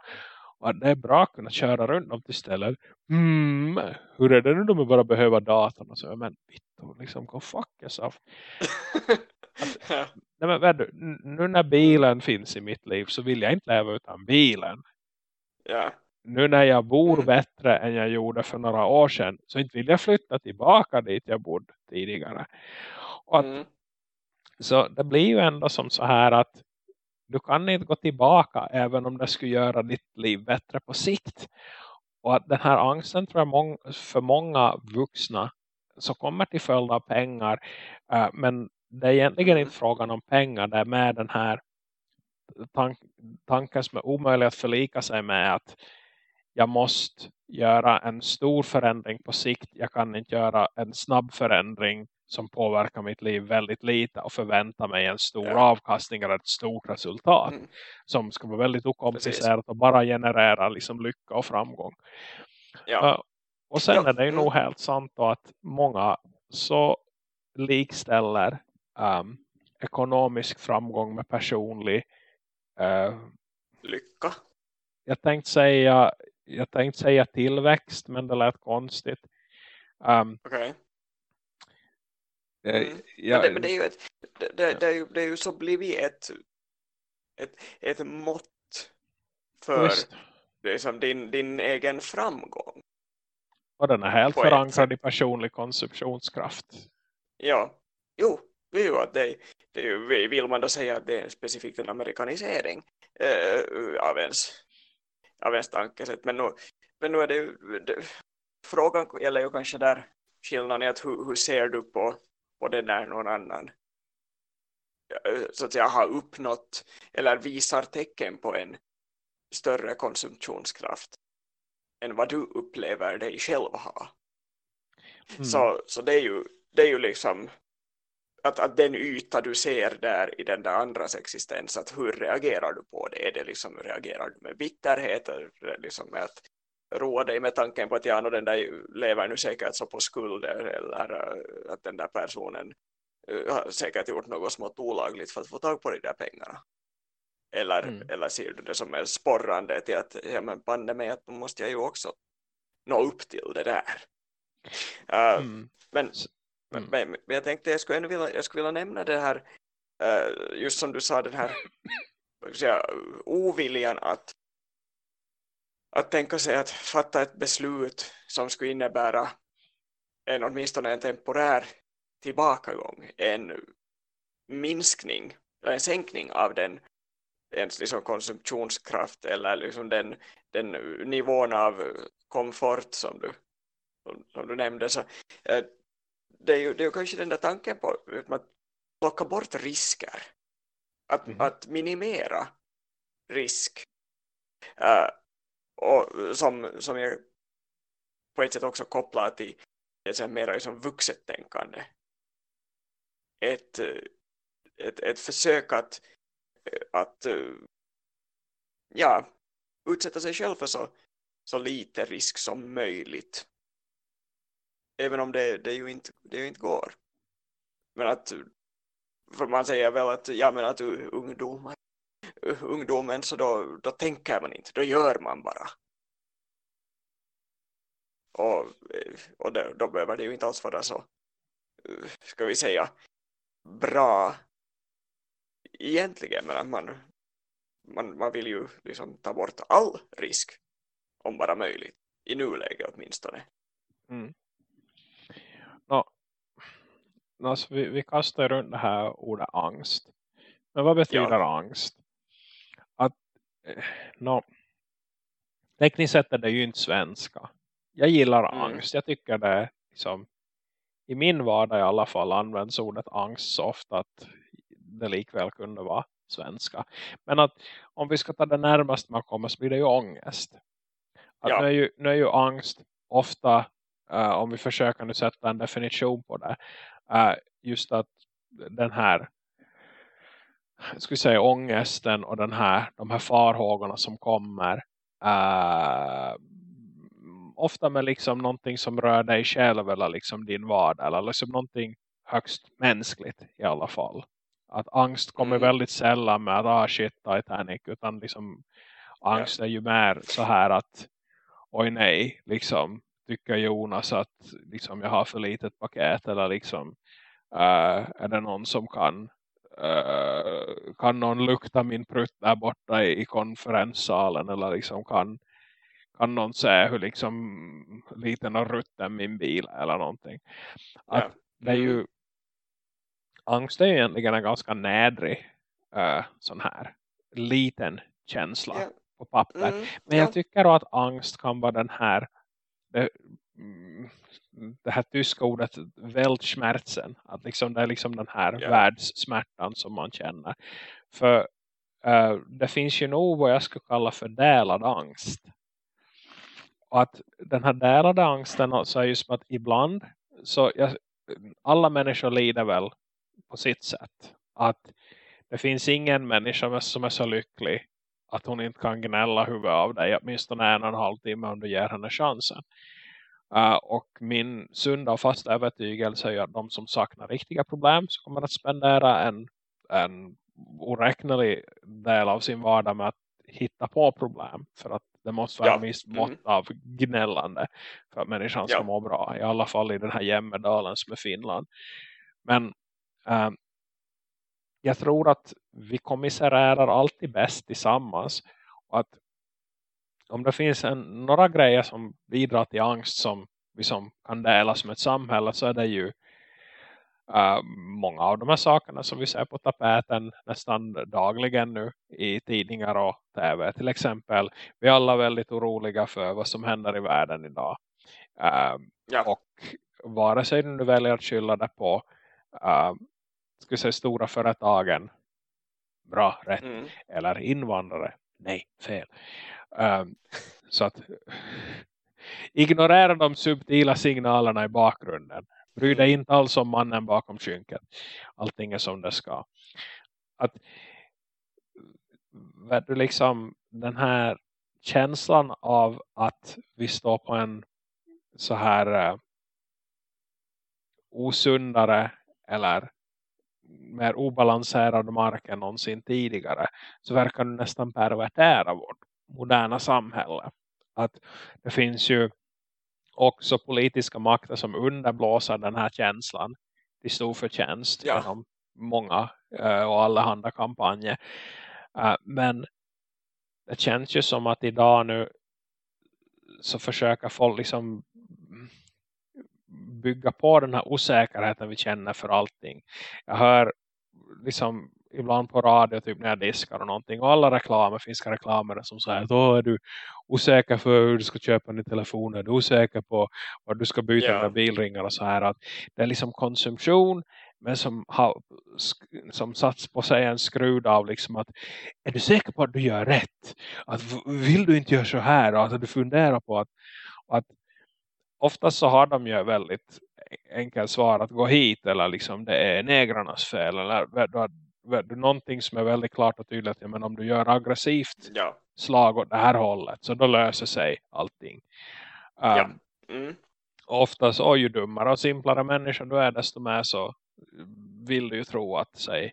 och det är bra att kunna köra runt dem till stället. Mm, hur är det nu de bara behöver datorn? Och så, men vittu, liksom, go fuck yourself. ja, Nej, men, n- nu när bilen finns i mitt liv så vill jag inte leva utan bilen. ja, Nu när jag bor Mm. bättre än jag gjorde för några år sedan så inte vill jag flytta tillbaka dit jag bodde tidigare. Och att, mm, Så det blir ju ändå som så här att du kan inte gå tillbaka även om det skulle göra ditt liv bättre på sikt. Och att den här angsten tror jag för många vuxna så kommer till följd av pengar. Uh, men det är egentligen inte frågan om pengar. Det är med den här tank tanken som är omöjlig att förlika sig med att jag måste göra en stor förändring på sikt. Jag kan inte göra en snabb förändring som påverkar mitt liv väldigt lite och förvänta mig en stor ja. avkastning eller ett stort resultat mm. som ska vara väldigt okomplicerat Precis. och bara generera liksom lycka och framgång. Ja. Uh, och sen ja. är det ju mm. nog helt sant att många så likställer um, ekonomisk framgång med personlig uh, lycka. Jag tänkte säga jag tänkte säga tillväxt men det lät konstigt. Um, Okej. Okay. Eh, mm. Ja, det, det, är ju ett, det, det, är ju, det är ju så blivit ett, ett, ett mått för liksom din, din egen framgång. Och den är helt förankrad i personlig konsumtionskraft. Ja, jo, jo att det, det vill man då säga att det är specifikt en amerikanisering äh, av, ens, av ens tankesätt. Men nu, men nu är det ju, det, frågan gäller ju kanske där skillnaden i att hur, hur ser du på på det när någon annan så att säga har uppnått eller visar tecken på en större konsumtionskraft än vad du upplever dig själv ha. Mm. Så, så det är ju det är ju liksom att, att den yta du ser där i den där andras existens, att hur reagerar du på det? Är det liksom, reagerar du med bitterhet? Eller liksom med att roa dig med tanken på att ja, den där lever nu säkert så på skulder eller uh, att den där personen uh, har säkert gjort något smått olagligt för att få tag på de där pengarna. Eller, mm. eller ser du det som är sporrande till att ja, men bande med att måste jag ju också nå upp till det där. Uh, mm. men, mm. Men, men, men, jag tänkte jag skulle, vilja, jag skulle vilja nämna det här just som du sa den här säga, oviljan att att tänka sig att fatta ett beslut som skulle innebära en åtminstone en temporär tillbakagång, en minskning, en sänkning av den ens liksom konsumtionskraft eller liksom den, den nivån av komfort som du, som du nämnde. Så, eh, det, är ju, det är ju kanske den där tanken på att plocka bort risker. Att, mm. att minimera risk. Uh, och som, som jag på ett sätt också kopplar till ett mer liksom vuxet tänkande. Ett, ett, ett försök att, att ja, utsätta sig själv för så, så lite risk som möjligt. Även om det, det, ju, inte, det ju inte går. Men att för man säger väl att, ja, men att ungdomar ungdomen så då, då tänker man inte, då gör man bara. Och, och det, då behöver det ju inte alls vara så, ska vi säga, bra egentligen, men man, man, man vill ju liksom ta bort all risk om bara möjligt, i nuläget åtminstone. Mm. No, alltså vi, vi kastar runt det här ordet angst. Men vad betyder ja. angst? Eh, no, tekniskt sett är det ju inte svenska. Jag gillar mm. angst. Jag tycker det liksom, i min vardag i alla fall används ordet angst så ofta att det likväl kunde vara svenska. Men att om vi ska ta det närmast man kommer så blir det ju ångest. Att ja. nu, är ju, nu är ju angst ofta, uh, om vi försöker nu sätta en definition på det, uh, just att den här skulle säga ångesten och den här, de här farhågorna som kommer uh, ofta med liksom någonting som rör dig själv eller liksom din vardag eller liksom någonting högst mänskligt i alla fall. Att angst kommer mm. väldigt sällan med att ah shit Titanic utan liksom angst är ju mer så här att oj nej liksom tycker Jonas att liksom jag har för litet paket eller liksom uh, är det någon som kan uh, kan någon lukta min prutt där borta i, i konferenssalen eller liksom kan, kan någon se hur liksom liten och rutten min bil eller någonting. Att ja. det är ju angst är egentligen en ganska nädrig uh, sån här liten känsla. Ja, på papper. Mm, Men ja. jag tycker att angst kan vara den här det, det här tyska ordet Weltschmerzen. Att liksom, det är liksom den här Ja. världssmärtan som man känner. För eh, det finns ju nog vad jag skulle kalla för delad angst. Och att den här delade angsten så är ju som att ibland så jag, alla människor lider väl på sitt sätt. Att det finns ingen människa som är så lycklig att hon inte kan gnälla huvudet av dig åtminstone en och en halv timme om du ger henne chansen. Uh, och min sunda och fasta övertygelse är att de som saknar riktiga problem så kommer att spendera en, en oräknelig del av sin vardag med att hitta på problem. För att det måste vara Ja. en viss Mm. mått av gnällande för att människan ska Ja. må bra. I alla fall i den här jämmerdalen som är Finland. Men eh, jag tror att vi kommissarärar alltid bäst tillsammans. Och att om det finns en, några grejer som bidrar till angst som vi som kan dela som ett samhälle så är det ju eh, många av de här sakerna som vi ser på tapeten nästan dagligen nu i tidningar och tv. Till exempel, vi är alla väldigt oroliga för vad som händer i världen idag. Eh, Ja. och vare sig du väljer att skylla det på uh, ska vi säga, stora företagen bra, rätt Mm. eller invandrare, nej, fel um, så att ignorera de subtila signalerna i bakgrunden. Bry dig inte alls om mannen bakom skynket. Allting är som det ska. Att du liksom den här känslan av att vi står på en så här uh, osundare eller mer obalanserad mark än någonsin tidigare så verkar du nästan pervertera vårt moderna samhälle. Att det finns ju också politiska makter som underblåser den här känslan till stor förtjänst Ja. genom många eh, och alla handa kampanjer. Eh, men det känns ju som att idag nu så försöker folk liksom bygga på den här osäkerheten vi känner för allting. Jag hör liksom ibland på radio typ när jag diskar och någonting och alla reklamer, finska reklamer som säger att Åh, är du osäker för hur du ska köpa din telefon, är du osäker på vad du ska byta Ja. dina bilringar och så här att det är liksom konsumtion men som har sk- som satts på sig en skrud av liksom att är du säker på att du gör rätt? Att vill du inte göra så här? Och att du funderar på att, att oftast så har de ju väldigt enkelt svar att gå hit eller liksom det är negrarnas fel eller någonting som är väldigt klart och tydligt ja, men om du gör aggressivt Ja. slag åt det här hållet så då löser sig allting. Ja. Um, Mm. och oftast, och ju dummare och simplare människa du är desto mer så vill du ju tro att säg,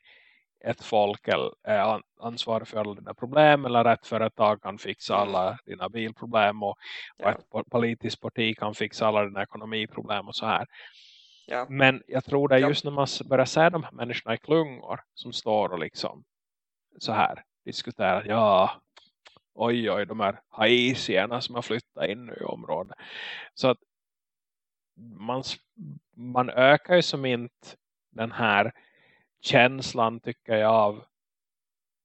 ett folk är an- ansvarig för alla dina problem eller rätt företag kan fixa Mm. alla dina bilproblem och, och Ja. ett po- politiskt parti kan fixa alla dina ekonomiproblem och så här. Ja. Men jag tror det är just när man börjar se de här människorna i klungor som står och liksom så här diskuterar ja, oj oj de här haisierna som har flyttat in nu i området. Så att man, man ökar ju som inte den här känslan tycker jag av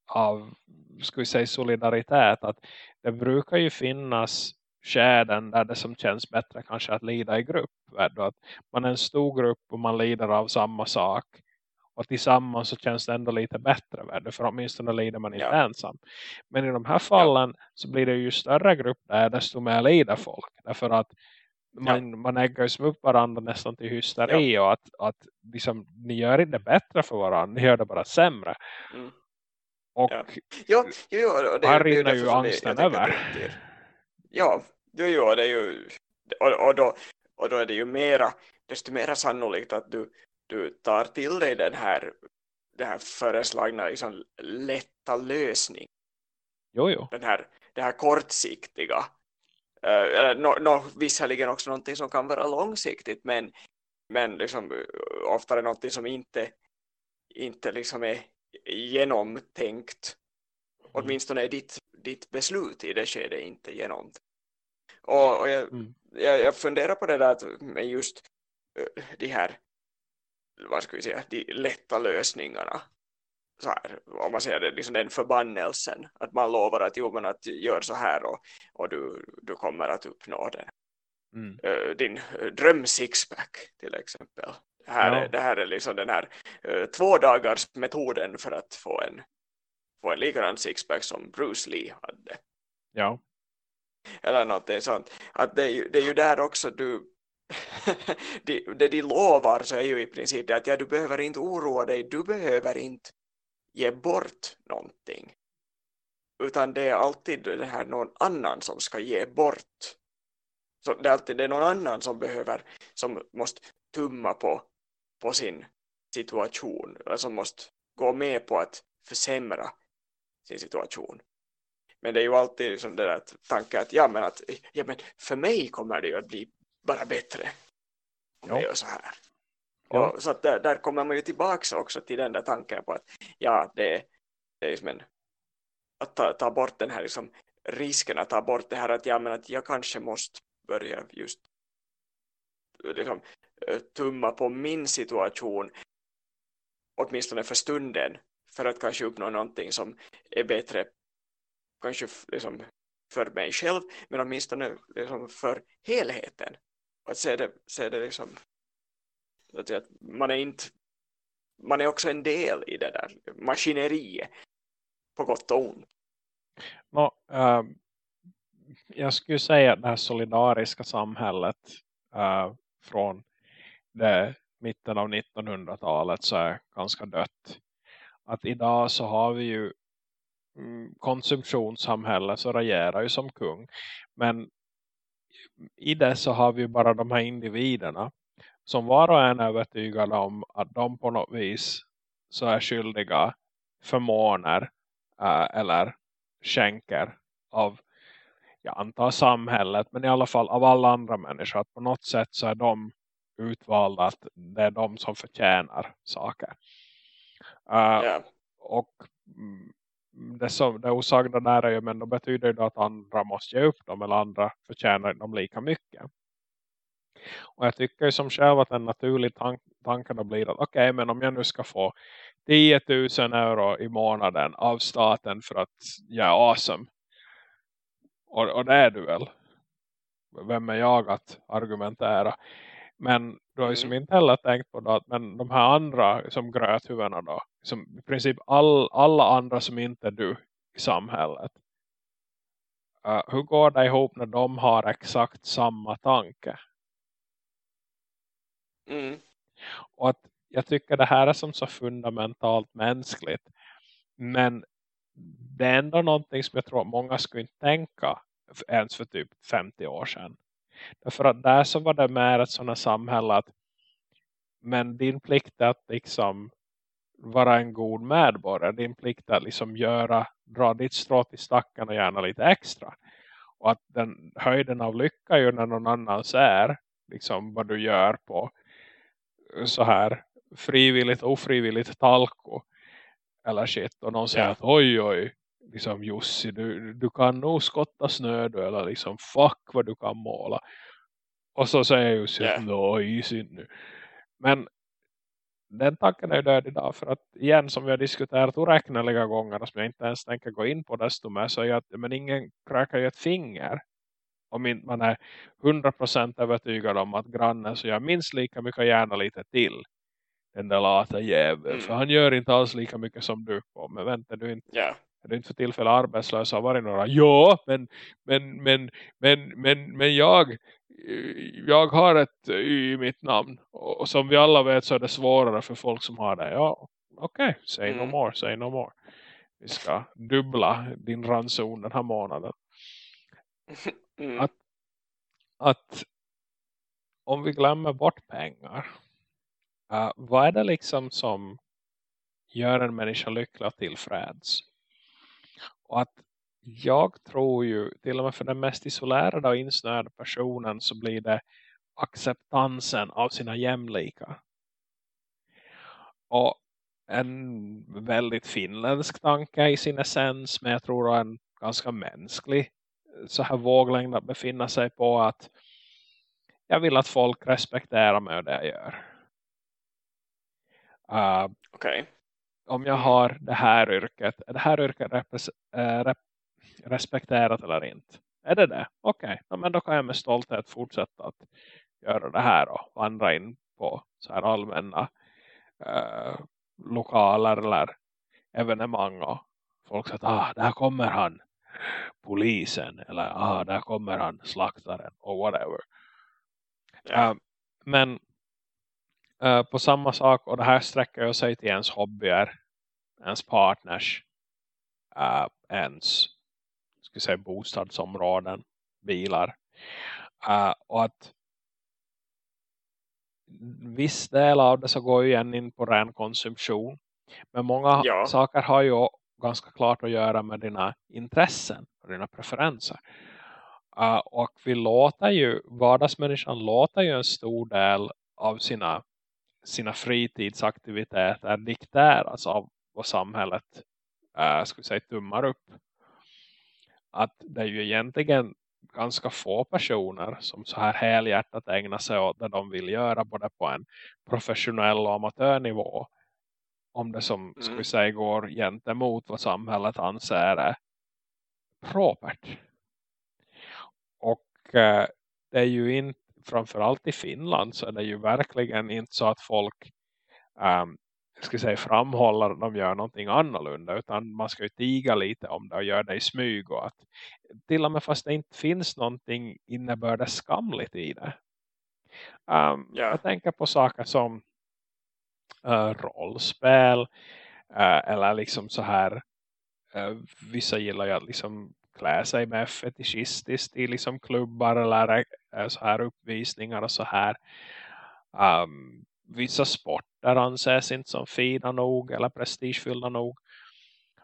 av ska vi säga solidaritet att det brukar ju finnas skäden där det som känns bättre kanske att lida i grupp. Att man är en stor grupp och man lider av samma sak. Och tillsammans så känns det ändå lite bättre. För åtminstone lider man inte Ja. ensam. Men i de här fallen så blir det ju större grupp där desto mer lider folk. Därför att man, man äggar ju upp varandra nästan till hysteri. Och att, att liksom, ni gör inte bättre för varandra. Ni gör det bara sämre. Mm. Och Ja. Jo, jo, det, här det är ju rinner ju angsten över. Ja, jo, jo, det ju och, och, då, och då är det ju mera desto mera sannolikt att du, du tar till dig den här den här föreslagna liksom, lätta lösning Jo, jo. den här, det här kortsiktiga uh, no, no, visserligen också någonting som kan vara långsiktigt men, men liksom, oftare någonting som inte inte liksom är genomtänkt åtminstone är ditt, ditt beslut i det skedet inte genomtänkt och, och jag, Mm. jag, jag funderar på det där att med just uh, de här vad ska vi säga, de lätta lösningarna så här, om man säger det, liksom den förbannelsen att man lovar att jo men att gör så här och, och du, du kommer att uppnå det. Mm. Uh, din dröm sixpack till exempel. Det här, ja. är, det här är liksom den här två dagars metoden för att få en, få en likadan sixpack som Bruce Lee hade. Ja. Eller något sånt. Att det, är ju, det är ju där också du det, det de lovar så är ju i princip det att ja, du behöver inte oroa dig, du behöver inte ge bort någonting. Utan det är alltid det här någon annan som ska ge bort. Så det är alltid det är någon annan som behöver, som måste tumma på, på sin situation. Eller som måste gå med på att försämra sin situation. Men det är ju alltid liksom det där tanken att, ja, men att ja, men för mig kommer det ju att bli bara bättre om jag gör så här. Ja. Och, så att där, där, kommer man ju tillbaka också till den där tanken på att ja, det, det är liksom en, att ta, ta bort den här liksom, risken, att ta bort det här att, ja, men att jag kanske måste börja just liksom, tumma på min situation åtminstone för stunden för att kanske uppnå någonting som är bättre kanske liksom för mig själv men åtminstone liksom för helheten att se det, se det liksom att man är inte man är också en del i det där maskineriet på gott och ont. No, äh, ehm, jag skulle säga att det här solidariska samhället äh, från det mitten av 1900-talet så är ganska dött. Att idag så har vi ju mm, konsumtionssamhälle så regerar ju som kung. Men i det så har vi ju bara de här individerna som var och en är övertygade om att de på något vis så är skyldiga förmåner eh, eller skänker av jag antar samhället men i alla fall av alla andra människor att på något sätt så är de utvalda att det är de som förtjänar saker. Yeah. Och mm, det, som, det osagda där är ju, men då betyder det att andra måste ge upp dem eller andra förtjänar dem lika mycket. Och jag tycker som själv att en naturlig tank, tanke då blir att okej okay, men om jag nu ska få 10 000 euro i månaden av staten för att jag är awesome. Och, och det är du väl. Vem är jag att argumentera? Men du har ju som mm. inte heller tänkt på det att men de här andra som gröthuvudena då. Som i princip all, alla andra som inte är du i samhället. Uh, hur går det ihop när de har exakt samma tanke? Mm. Och att jag tycker det här är som så fundamentalt mänskligt. Men det är ändå någonting som jag tror många skulle inte tänka ens för typ 50 år sedan. Därför att där så var det mer ett sådant samhälle att men din plikt är att liksom vara en god medborgare. Din plikt är att liksom göra, dra ditt strå till stacken och gärna lite extra. Och att den höjden av lycka är ju när någon annan ser liksom vad du gör på så här frivilligt och ofrivilligt talko eller shit och någon säger ja. att oj oj liksom Jussi du, du kan nog skotta snö du eller liksom fuck vad du kan måla och så säger Jussi yeah. no easy nu men den tanken är död idag för att igen som vi har diskuterat oräkneliga gånger som jag inte ens tänker gå in på desto mer så är att men ingen kräkar ju ett finger om inte man är 100% övertygad om att grannen så gör minst lika mycket gärna lite till den där lata jäveln. Mm. För han gör inte alls lika mycket som du på. Men vänta, du inte, yeah. Är du inte för tillfälle arbetslös har varit några. Ja, men, men, men, men, men, men jag jag har ett i mitt namn. Och som vi alla vet så är det svårare för folk som har det. Ja, okej. Okay. Say mm. no more, say no more. Vi ska dubbla din ranson den här månaden. Mm. Att, att om vi glömmer bort pengar. Uh, vad är det liksom som gör en människa lycklig och tillfreds? Och att jag tror ju till och med för den mest isolerade och insnöade personen så blir det acceptansen av sina jämlika. Och en väldigt finländsk tanke i sin essens men jag tror en ganska mänsklig eh, så här våglängd att befinna sig på att jag vill att folk respekterar mig och det jag gör. Uh, Okej. Okay om jag har det här yrket, är det här yrket äh, respekterat eller inte? Är det det? Okej, okay. ja, men då kan jag med stolthet fortsätta att göra det här och vandra in på så här allmänna äh, lokaler eller evenemang och folk säger att ah, där kommer han polisen eller ah, där kommer han slaktaren och whatever. Ja. Uh, men uh, på samma sak och det här sträcker jag sig till ens hobbyer, ens partners, uh, ens ska säga, bostadsområden, bilar. Uh, och att viss del av det så går ju igen in på ren konsumtion. Men många ja. saker har ju ganska klart att göra med dina intressen och dina preferenser. Uh, och vi låter ju, vardagsmänniskan låter ju en stor del av sina, sina fritidsaktiviteter dikteras av vad samhället uh, ska säga, tummar upp. Att det är ju egentligen ganska få personer som så här helhjärtat ägnar sig åt det de vill göra både på en professionell och amatörnivå om det som mm. vi säga går gentemot vad samhället anser är propert. Och eh, det är ju inte, framförallt i Finland så är det ju verkligen inte så att folk um, ska säga, framhåller att de gör någonting annorlunda utan man ska ju tiga lite om det och göra det i smyg och att till och med fast det inte finns någonting innebörde skamligt i det. Um, ehm, yeah. Jag tänker på saker som uh, rollspel uh, eller liksom så här uh, vissa gillar ju att liksom klä sig med fetischistiskt i liksom klubbar eller så här uppvisningar och så här. Um, vissa sporter anses inte som fina nog eller prestigefyllda nog.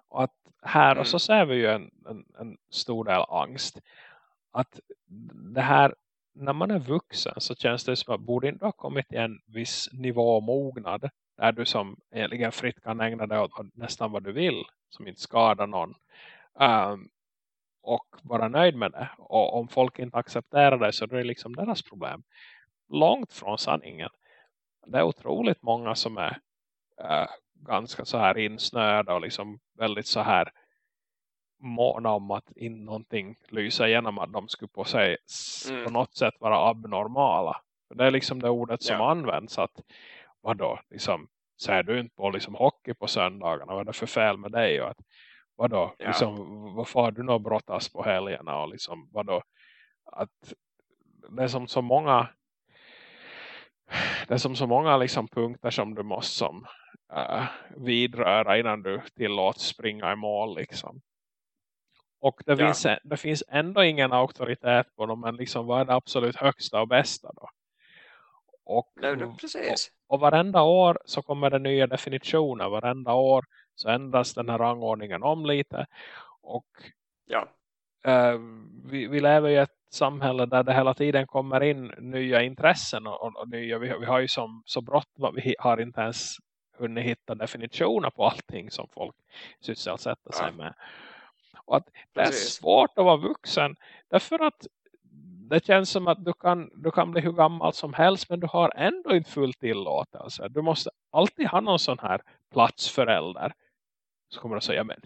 Och att här mm. och så ser vi ju en, en, en stor del angst. Att det här när man är vuxen så känns det som att borde inte ha kommit till en viss nivå mognad där du som egentligen fritt kan ägna dig åt nästan vad du vill som inte skadar någon. Um, och vara nöjd med det och om folk inte accepterar det så är det liksom deras problem långt från sanningen det är otroligt många som är uh, ganska så här insnöda och liksom väldigt så här måna om att in någonting lysa igenom att de skulle på sig mm. på något sätt vara abnormala. Det är liksom det ordet som ja. används att vadå, liksom, ser du inte på liksom hockey på söndagarna, vad är det för fel med dig? Och att, vadå, ja. liksom, varför har du något brottas på helgerna? Och liksom, vadå, att det är som så många det är som så många liksom punkter som du måste som uh, vidröra innan du tillåts springa i mål liksom. Och det, ja. finns, det finns ändå ingen auktoritet på dem. Men liksom vad är det absolut högsta och bästa då? Och, Nej, precis. Och, och varenda år så kommer det nya definitioner. Varenda år så ändras den här rangordningen om lite. Och ja. Uh, vi, vi lever i ett samhälle där det hela tiden kommer in nya intressen och, och, och nya, vi, vi, har ju som, så bråttom vi har inte ens hunnit hitta definitioner på allting som folk sysselsätter sig ja. med. Och att det är svårt att vara vuxen därför att det känns som att du kan, du kan bli hur gammal som helst men du har ändå inte full tillåtelse. Du måste alltid ha någon sån här platsförälder. Så kommer att säga, men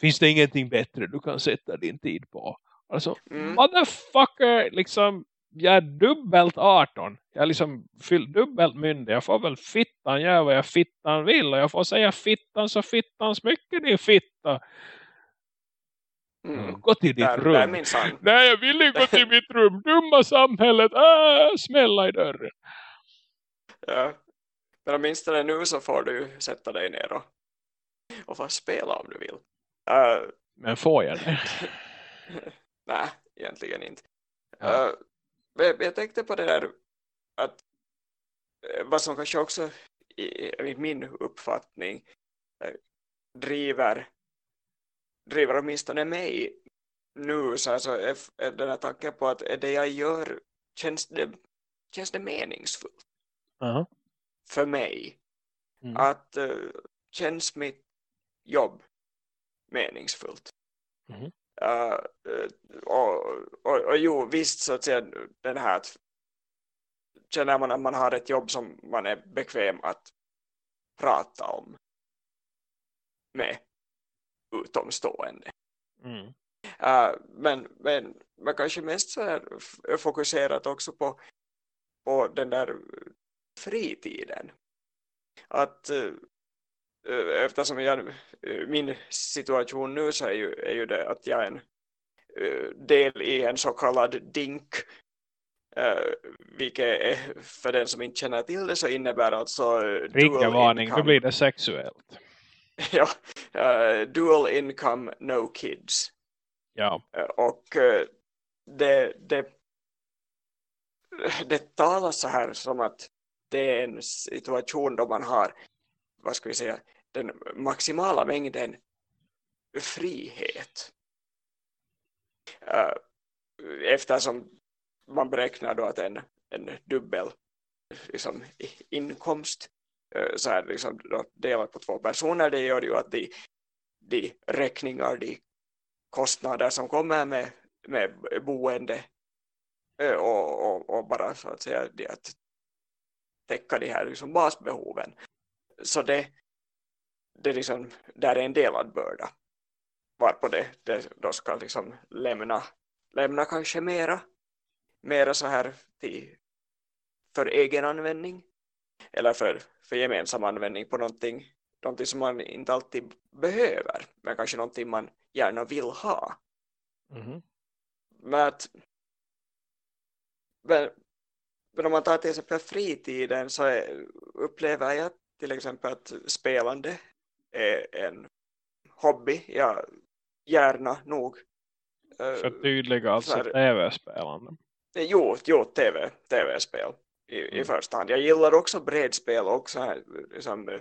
finns det ingenting bättre du kan sätta din tid på? Alltså, mm. motherfucker, liksom, jag är dubbelt 18. Jag är liksom dubbelt myndig. Jag får väl fittan göra vad jag fittan vill. Och jag får säga fittan så fittans mycket din fitta. Mm. Gå till ditt där, rum. Där Nej, jag vill inte gå till mitt rum. Dumma samhället. Äh, smälla i dörren. Ja. Men åtminstone nu så får du sätta dig ner och, och få spela om du vill. Uh, Men får jag det? Nej, egentligen inte. Ja. Uh, jag tänkte på det där att uh, vad som kanske också i, i min uppfattning uh, driver driver åtminstone mig nu så alltså, är, den här tanken på att det jag gör känns det, känns det meningsfullt -huh. för mig mm. att känns mitt jobb meningsfullt mm. Uh, och, och, och jo, visst så att säga den här att känner man att man har ett jobb som man är bekväm att prata om med utomstående. Mm. Uh, men, men man kanske mest så här fokuserat också på, på den där fritiden. Att uh, eftersom jag, min situation nu så är ju, är ju det att jag är en uh, del i en så kallad DINK Uh, vilket är, för den som inte känner till det så innebär alltså uh, Triggervarning, nu blir det sexuellt. ja, uh, dual income, no kids. Ja. Uh, och det, det, det talas så här som att det är en situation då man har, vad ska vi säga, den maximala mängden frihet. Äh, eftersom man beräknar då att en, en dubbel liksom, inkomst äh, så här liksom delat på två personer det gör ju att de, de räkningar, de kostnader som kommer med, med boende äh, och, och, och bara så att säga det att täcka de här liksom basbehoven så det, det liksom, där är en delad börda. Varpå det, det då ska liksom lämna, lämna kanske mera mera så här till, för egen användning. Eller för, för gemensam användning på någonting, någonting som man inte alltid behöver men kanske någonting man gärna vill ha. Mm. men att men, men om man tar till exempel fritiden så är, upplever jag till exempel att spelande är en hobby jag gärna nog Förtydliga alltså tv-spelande Jo, jo TV, tv-spel i, mm. i första hand. Jag gillar också bredspel och så här, liksom, uh,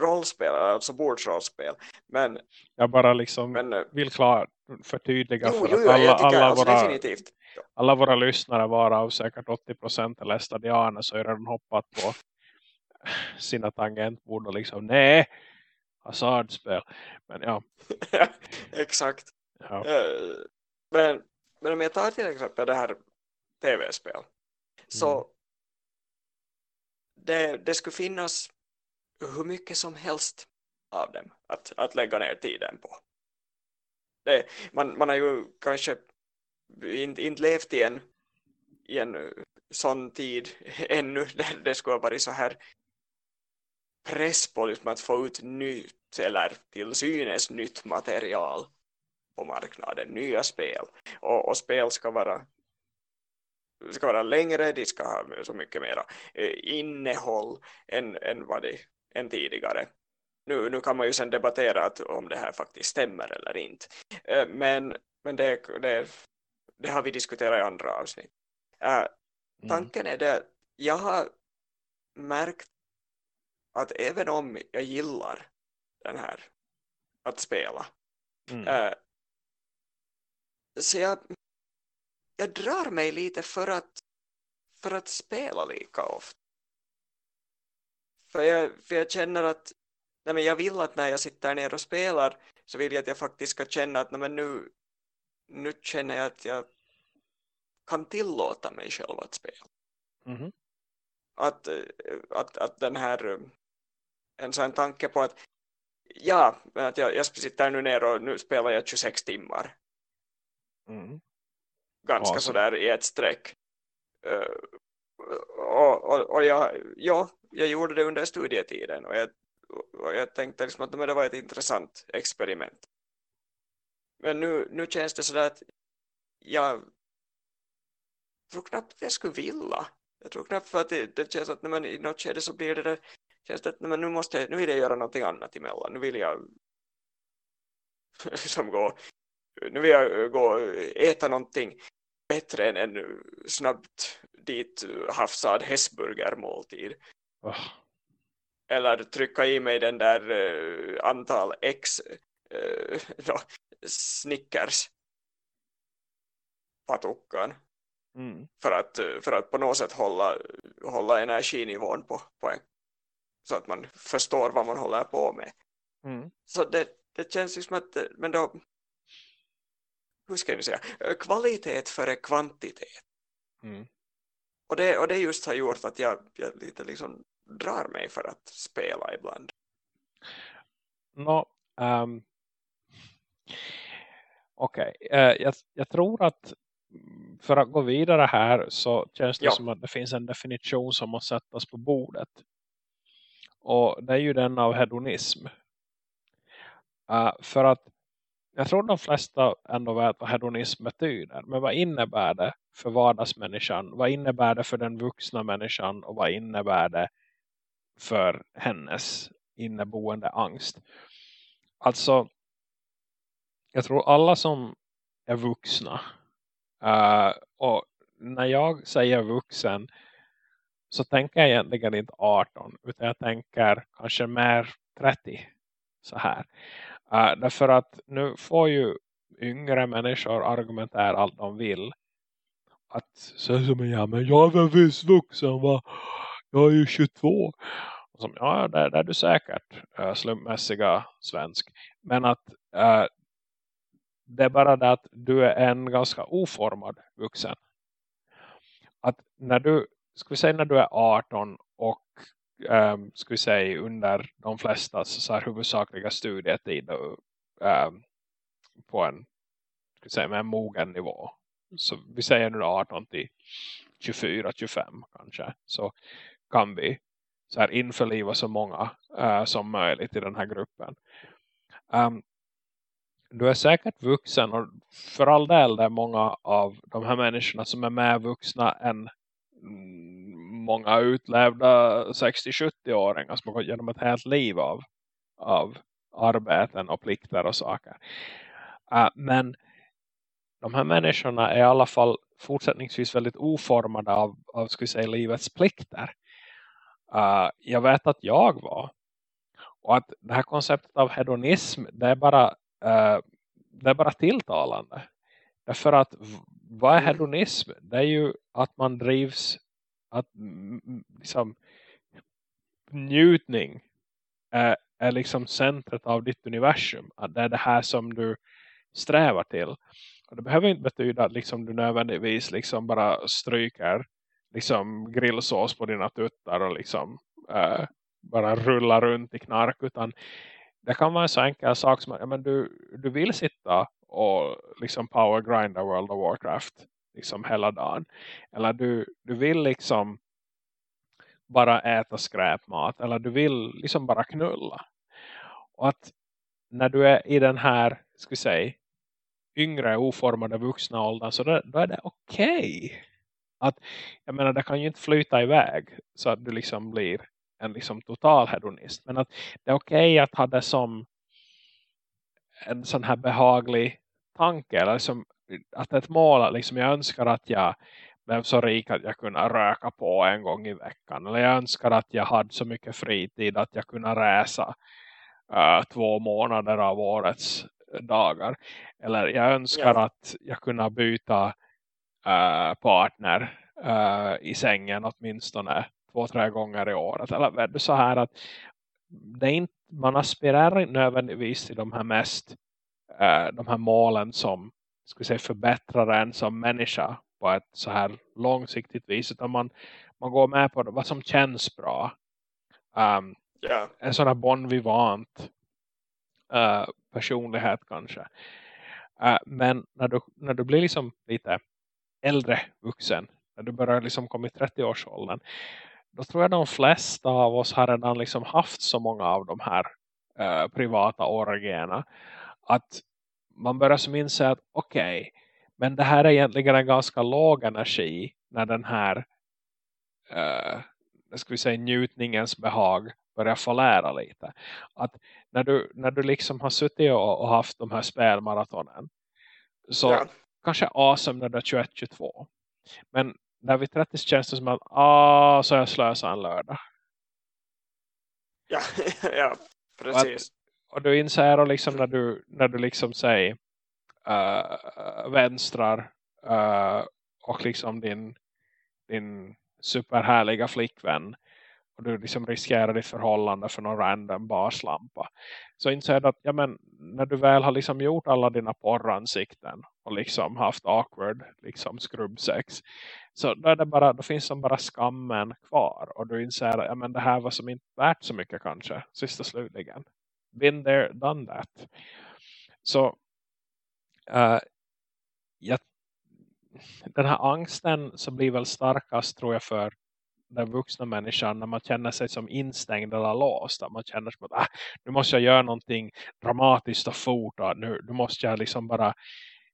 rollspel, alltså bordsrollspel. Men, jag bara liksom men, vill klart förtydliga jo, för jo, att alla, alla, alltså våra, definitivt. alla våra lyssnare varav säkert 80% är lästadianer så är redan hoppat på sina tangentbord och liksom, nej, hasardspel. Men ja. Exakt. Ja. Uh, men men om jag tar till exempel det här tv-spel så mm. det, det skulle finnas hur mycket som helst av dem att, att lägga ner tiden på. Det, man, man har ju kanske inte, inte levt i en, i en sån tid ännu där det skulle ha varit så här press på liksom att få ut nytt eller till synes nytt material på marknaden, nya spel. Och, och spel ska vara ska vara längre, de ska ha så mycket mera eh, innehåll än, än vad det än tidigare. Nu, nu kan man ju sen debattera att, om det här faktiskt stämmer eller inte. Eh, men, men det, det, det har vi diskuterat i andra avsnitt. Äh, tanken är det, jag har märkt att även om jag gillar den här att spela mm. äh, så jag, jag drar mig lite för att, för att spela lika ofta. För jag, för jag känner att nej men jag vill att när jag sitter ner och spelar så vill jag att jag faktiskt ska känna att nej men nu, nu känner jag att jag kan tillåta mig själv att spela. Mm att, att, att den här en sån tanke på att ja, att jag, jag sitter nu ner och nu spelar jag 26 timmar Mm. Ganska awesome. sådär i ett streck. Uh, och, och, och jag, ja, jag gjorde det under studietiden och jag, och jag tänkte liksom att det var ett intressant experiment. Men nu, nu känns det sådär att jag tror knappt att jag skulle vilja. Jag tror knappt för att det, det känns att när man, i något skede så blir det där, känns det att men nu, måste jag, nu vill jag göra någonting annat emellan. Nu vill jag som gå nu vill jag gå äta någonting bättre än en snabbt dit havsad hästburgermåltid. Oh. Eller trycka i mig den där uh, antal X uh, no, Snickers patuckan. Mm. För, att, för att på något sätt hålla, hålla energinivån på, på en, så att man förstår vad man håller på med. Mm. Så det, det känns ju som att men då, hur ska jag säga, kvalitet före kvantitet. Mm. Och, det, och det just har gjort att jag, jag lite liksom drar mig för att spela ibland. no, um, okej. Okay. Uh, jag, jag tror att för att gå vidare här så känns det ja. som att det finns en definition som måste sättas på bordet. Och det är ju den av hedonism. Uh, för att jag tror de flesta ändå vet vad hedonism betyder. Men vad innebär det för vardagsmänniskan? Vad innebär det för den vuxna människan? Och vad innebär det för hennes inneboende angst? Alltså, jag tror alla som är vuxna. Uh, och när jag säger vuxen så tänker jag egentligen inte 18 utan jag tänker kanske mer 30 så här. Uh, därför att nu får ju yngre människor argumentera allt de vill. Att så som jag, men jag är väl viss vuxen va? Jag är ju 22. Och som, ja, det, där är du säkert uh, slumpmässiga svensk. Men att uh, det är bara det att du är en ganska oformad vuxen. Att när du, ska vi säga när du är 18 och um, ska vi säga under de flesta så här huvudsakliga studietid um, på en ska vi säga med en mogen nivå. Så vi säger nu 18 till 24-25 kanske. Så kan vi så här införliva så många uh, som möjligt i den här gruppen. Um, du är säkert vuxen och för all del är många av de här människorna som är mer vuxna än många utlevda 60-70-åringar som har gått genom ett helt liv av, av arbeten och plikter och saker. Uh, men de här människorna är i alla fall fortsättningsvis väldigt oformade av, av ska säga, livets plikter. Uh, jag vet att jag var. Och att det här konceptet av hedonism det är bara, uh, det är bara tilltalande. Därför att vad är hedonism? Det är ju att man drivs att liksom njutning är, är liksom centret av ditt universum. Att det är det här som du strävar till. Och det behöver inte betyda att liksom du nödvändigtvis liksom bara stryker liksom grillsås på dina tuttar och liksom äh, bara rullar runt i knark utan det kan vara en så enkel sak som att ja, men du, du vill sitta och liksom power grinda World of Warcraft liksom hela dagen. Eller du, du vill liksom bara äta skräpmat. Eller du vill liksom bara knulla. Och att när du är i den här, ska vi säga, yngre oformade vuxna åldern så då, då är det okej. Okay. Att, jag menar, det kan ju inte flyta iväg så att du liksom blir en liksom total hedonist. Men att det är okej okay att ha det som en sån här behaglig tanke. Eller som att ett mål, liksom jag önskar att jag blev så rik att jag kunde röka på en gång i veckan. Eller jag önskar att jag hade så mycket fritid att jag kunde resa uh, två månader av årets dagar. Eller jag önskar ja. att jag kunde byta uh, partner uh, i sängen åtminstone två, tre gånger i året. Eller är det så här att det inte, man aspirerar nödvändigtvis till de här mest uh, de här målen som ska säga, förbättrar en som människa på ett så här långsiktigt vis. Utan man, man går med på vad som känns bra. Um, ehm, yeah. En sån här bon vivant uh, personlighet kanske. Uh, men när du, när du blir liksom lite äldre vuxen. När du börjar liksom komma i 30-årsåldern. Då tror jag de flesta av oss har redan liksom haft så många av de här uh, privata orgierna. Att man börjar som inse att okej, okay, men det här är egentligen en ganska låg energi när den här uh, ska vi säga njutningens behag börjar få lära lite. Att när du, när du liksom har suttit och, och haft de här spelmaratonen så ja. kanske awesome när du är 21-22. Men när vi 30 känns det som att ah, så jag slösar en lördag. Ja, ja precis och du inser liksom när du, när du liksom säger uh, vänstrar uh, och liksom din, din superhärliga flickvän och du liksom riskerar ditt förhållande för någon random barslampa. Så inser du att ja, men, när du väl har liksom gjort alla dina porransikten och liksom haft awkward liksom skrubbsex så då, är det bara, då finns som bara skammen kvar och du inser att ja, men det här var som inte värt så mycket kanske sista slutligen been there, done that. Så uh, jag, den här angsten så blir väl starkast tror jag för den vuxna människan när man känner sig som instängd eller låst. Att man känner som att ah, nu måste jag göra någonting dramatiskt och fort. Och nu, nu måste jag liksom bara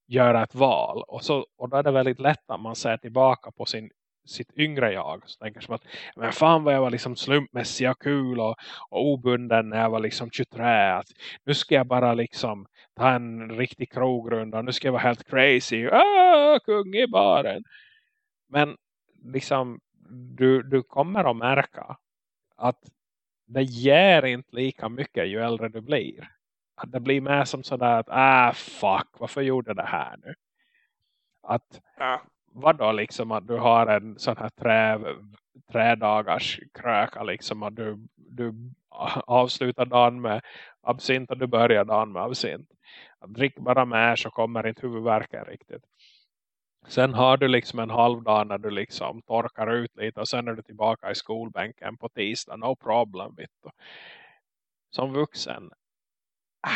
göra ett val. Och, så, och då är det väldigt lätt att man ser tillbaka på sin sitt yngre jag. Så tänker som att, men fan vad jag var liksom slumpmässig och kul och, och obunden när jag var liksom 23. Att nu ska jag bara liksom ta en riktig krogrunda. Nu ska jag vara helt crazy. Ah, kung i baren. Men liksom, du, du kommer att märka att det ger inte lika mycket ju äldre du blir. Att det blir mer som sådär att, ah fuck, varför gjorde det här nu? Att, ja vadå liksom att du har en sån här trä, trädagars kröka liksom att du, du avslutar dagen med absint och du börjar dagen med absint. Att drick bara med så kommer inte huvudvärken riktigt. Sen har du liksom en halv dag när du liksom torkar ut lite och sen är du tillbaka i skolbänken på tisdag. No problem. Vittu. Som vuxen. Ah,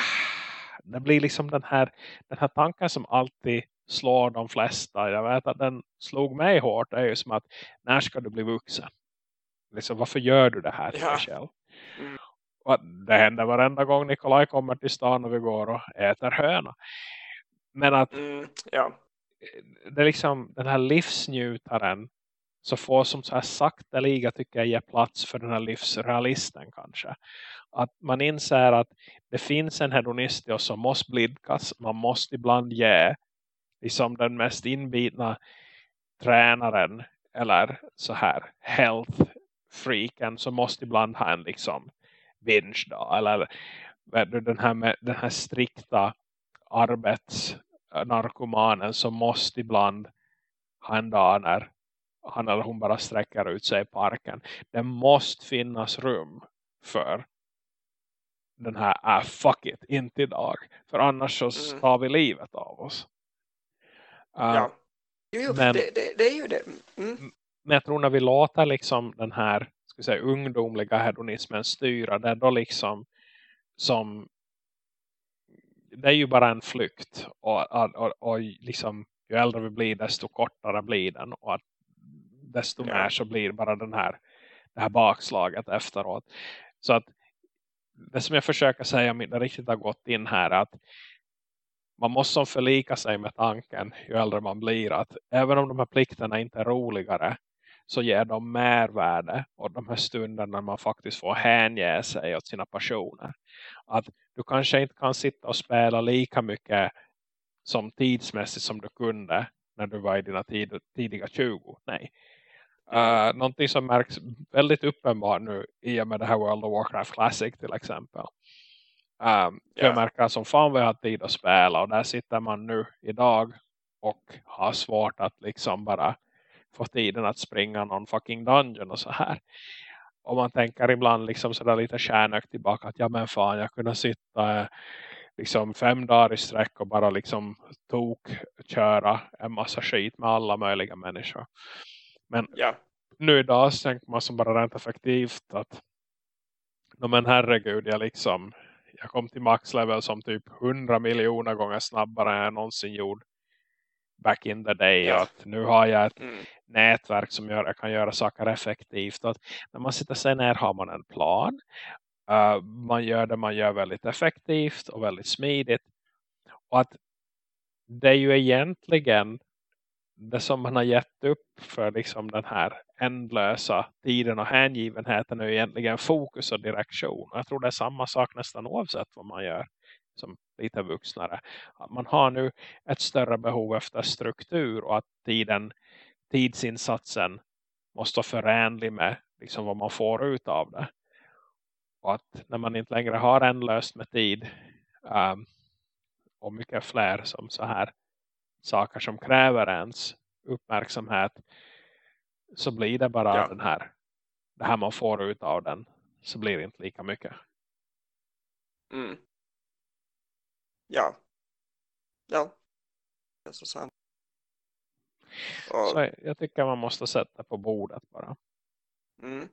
det blir liksom den här, den här tanken som alltid slår de flesta. Jag vet att den slog mig hårt. Det är ju som att när ska du bli vuxen? Liksom, varför gör du det här till dig själv? Mm. Och det händer varenda gång Nikolaj kommer till stan och vi går och äter höna. Men att mm, ja. det är liksom den här livsnjutaren så får som så här sakteliga tycker jag ge plats för den här livsrealisten kanske. Att man inser att det finns en hedonist i oss som måste blidkas. Man måste ibland ge liksom den mest inbitna tränaren eller så här health freaken som måste ibland ha en liksom binge då eller den här, den här strikta arbetsnarkomanen som måste ibland ha en dag när han eller hon bara sträcker ut sig i parken. Det måste finnas rum för den här, ah fuck it, inte idag. För annars så tar mm. vi livet av oss. Ja. Jo, men, det, det, det, är ju det. Mm. Men jag tror när vi låter liksom den här ska säga, ungdomliga hedonismen styra det då liksom som det är ju bara en flykt och, och, och, och liksom ju äldre vi blir desto kortare blir den och att desto ja. mer så blir bara den här det här bakslaget efteråt. Så att det som jag försöker säga om inte riktigt har gått in här är att man måste förlika sig med tanken ju äldre man blir att även om de här plikterna inte är roligare så ger de mervärde och de här stunderna när man faktiskt får hänge sig åt sina passioner. Att du kanske inte kan sitta och spela lika mycket som tidsmässigt som du kunde när du var i dina tid, tidiga 20. Nej. Uh, någonting som märks väldigt uppenbart nu i och med det här World of Warcraft Classic till exempel. Um. Jag märker som fan vad jag har tid att spela och där sitter man nu idag och har svårt att liksom bara få tiden att springa någon fucking dungeon och så här. Och man tänker ibland liksom sådär lite kärnökt tillbaka att ja men fan jag kunde sitta eh, liksom fem dagar i sträck och bara liksom tok köra en massa skit med alla möjliga människor. Men ja. nu idag så tänker man som bara rent effektivt att men herregud jag liksom jag kom till maxlevel som typ 100 miljoner gånger snabbare än jag någonsin gjort back in the day. Ja. Att nu har jag ett mm. nätverk som gör, jag kan göra saker effektivt. Att när man sitter sig ner har man en plan. Uh, man gör det man gör väldigt effektivt och väldigt smidigt. Och att det är ju egentligen det som man har gett upp för liksom den här ändlösa tiden och hängivenheten är egentligen fokus och direktion. Jag tror det är samma sak nästan oavsett vad man gör som lite vuxnare. Att man har nu ett större behov efter struktur och att tiden, tidsinsatsen måste vara förenlig med liksom vad man får ut av det. Och att när man inte längre har ändlöst med tid um, och mycket fler som så här saker som kräver ens uppmärksamhet så blir det bara ja. den här det här man får ut av den så blir det inte lika mycket. Mm. Ja. Ja. Det är så sant. Och... Så jag tycker man måste sätta på bordet bara. Mm.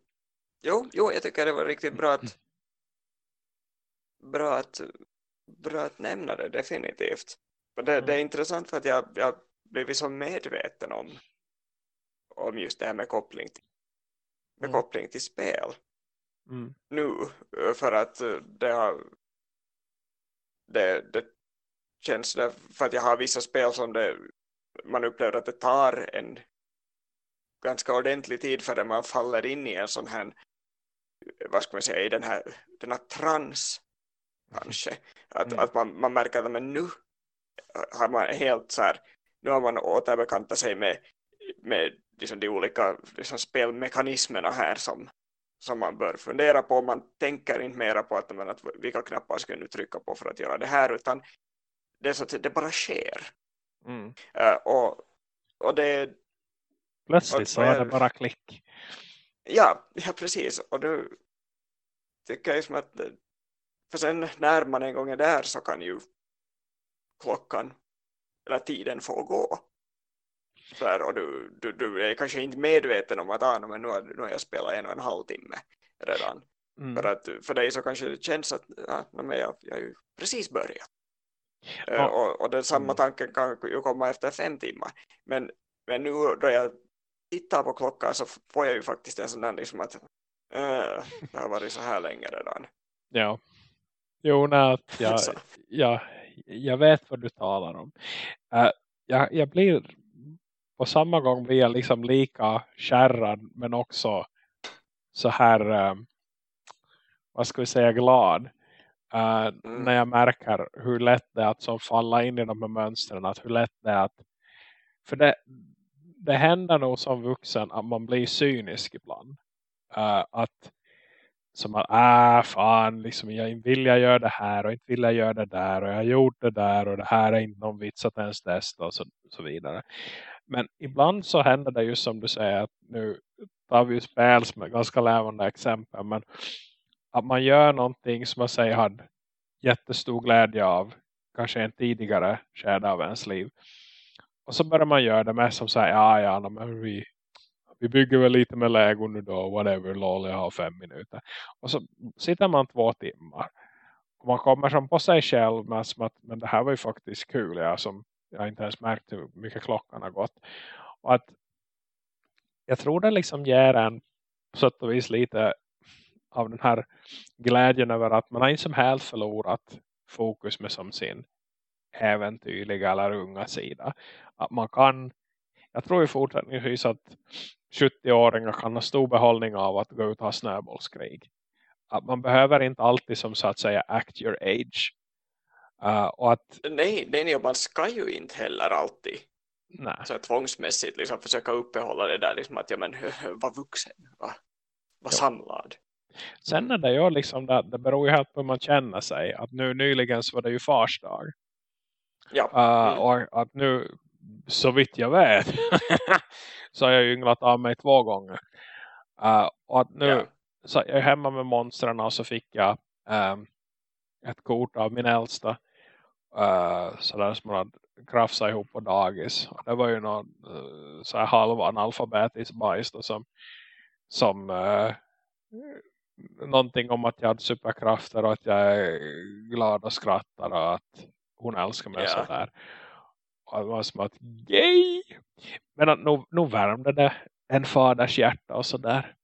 Jo, jo, jag tycker det var riktigt bra att bra att, bra att nämna det definitivt. Men det, Mm. det är intressant för att jag, jag blivit så medveten om, om just det här med koppling till, med Mm. koppling till spel Mm. nu för att det har det, det känns det för att jag har vissa spel som det, man upplever att det tar en ganska ordentlig tid för man faller in i en sån här vad ska man säga, i den här, den här trans kanske. Att, Mm. att man, man märker att men nu har man helt så här, nu har man återbekantat sig med, med liksom de olika liksom spelmekanismerna här som, som man bör fundera på. Man tänker inte mera på att, men, att vilka knappar ska nu trycka på för att göra det här utan det är så att det bara sker. Mm. Eh, och, och det Plötsligt Och- så är det bara klick. Ja, ja precis. Och nu tycker jag som att för sen när man en gång är där så kan ju klockan eller tiden få gå. Så här, och du, du, du är kanske inte medveten om att ah, men nu, har, nu har jag spelat en och en halv timme redan. Mm. För, att, för dig så kanske det känns att ja, men jag, jag har ju precis börjat. Eh, Ja. Och, och den samma Mm. tanken kan ju komma efter fem timmar. Men, men nu då jag tittar på klockan så får jag ju faktiskt en sån där liksom att äh, det har varit så här länge redan. Ja. Jo, nej, jag, jag, jag vet vad du talar om. Uh, jag, jag blir på samma gång blir jag liksom lika kärrad men också så här um, vad ska vi säga glad uh, Mm. när jag märker hur lätt det är att som falla in i de här mönstren att hur lätt det är att för det, det händer nog som vuxen att man blir cynisk ibland uh, att som man ah fan, liksom, jag vill jag göra det här och inte vill jag göra det där och jag har gjort det där och det här är inte någon vits att ens testa och så, så vidare. Men ibland så händer det ju som du säger att nu tar vi ju spel som är ganska levande exempel men att man gör någonting som man säger hade jättestor glädje av kanske en tidigare skede av ens liv. Och så börjar man göra det med som säger, ja ja, men vi, vi bygger väl lite med Lego nu då, whatever, lol, jag har fem minuter. Och så sitter man två timmar. Och man kommer som på sig själv med som att, men det här var ju faktiskt kul, jag som jag har inte ens märkt hur mycket klockan har gått. Och att jag tror det liksom ger en på sätt och vis lite av den här glädjen över att man har inte som helt förlorat fokus med som sin äventyrliga eller unga sida. Att man kan, jag tror ju fortsättningsvis att 70-åringar kan ha stor behållning av att gå ut och ha snöbollskrig. Att man behöver inte alltid som så att säga act your age. Uh, och att, Nej, nej, man ska ju inte heller alltid nej. så tvångsmässigt liksom, försöka uppehålla det där liksom, att ja, men, var vuxen, var, var samlad. Sen är det ju liksom, det, det beror ju helt på hur man känner sig. Att nu nyligen så var det ju fars dag. Ja, Uh, Mm. och att nu, så vitt jag vet, så har jag ynglat av mig två gånger. Uh, och att nu, Ja. så jag är hemma med monstren och så fick jag um, ett kort av min äldsta. Uh, så där som man hade krafsat ihop på dagis. Och det var ju någon uh, så här halv analfabetisk bajs då, som, som uh, någonting om att jag hade superkrafter och att jag är glad och skrattar och att hon älskar mig Ja. sådär. Och det var som att, yay! Men att nog, nog värmde det en faders hjärta och sådär.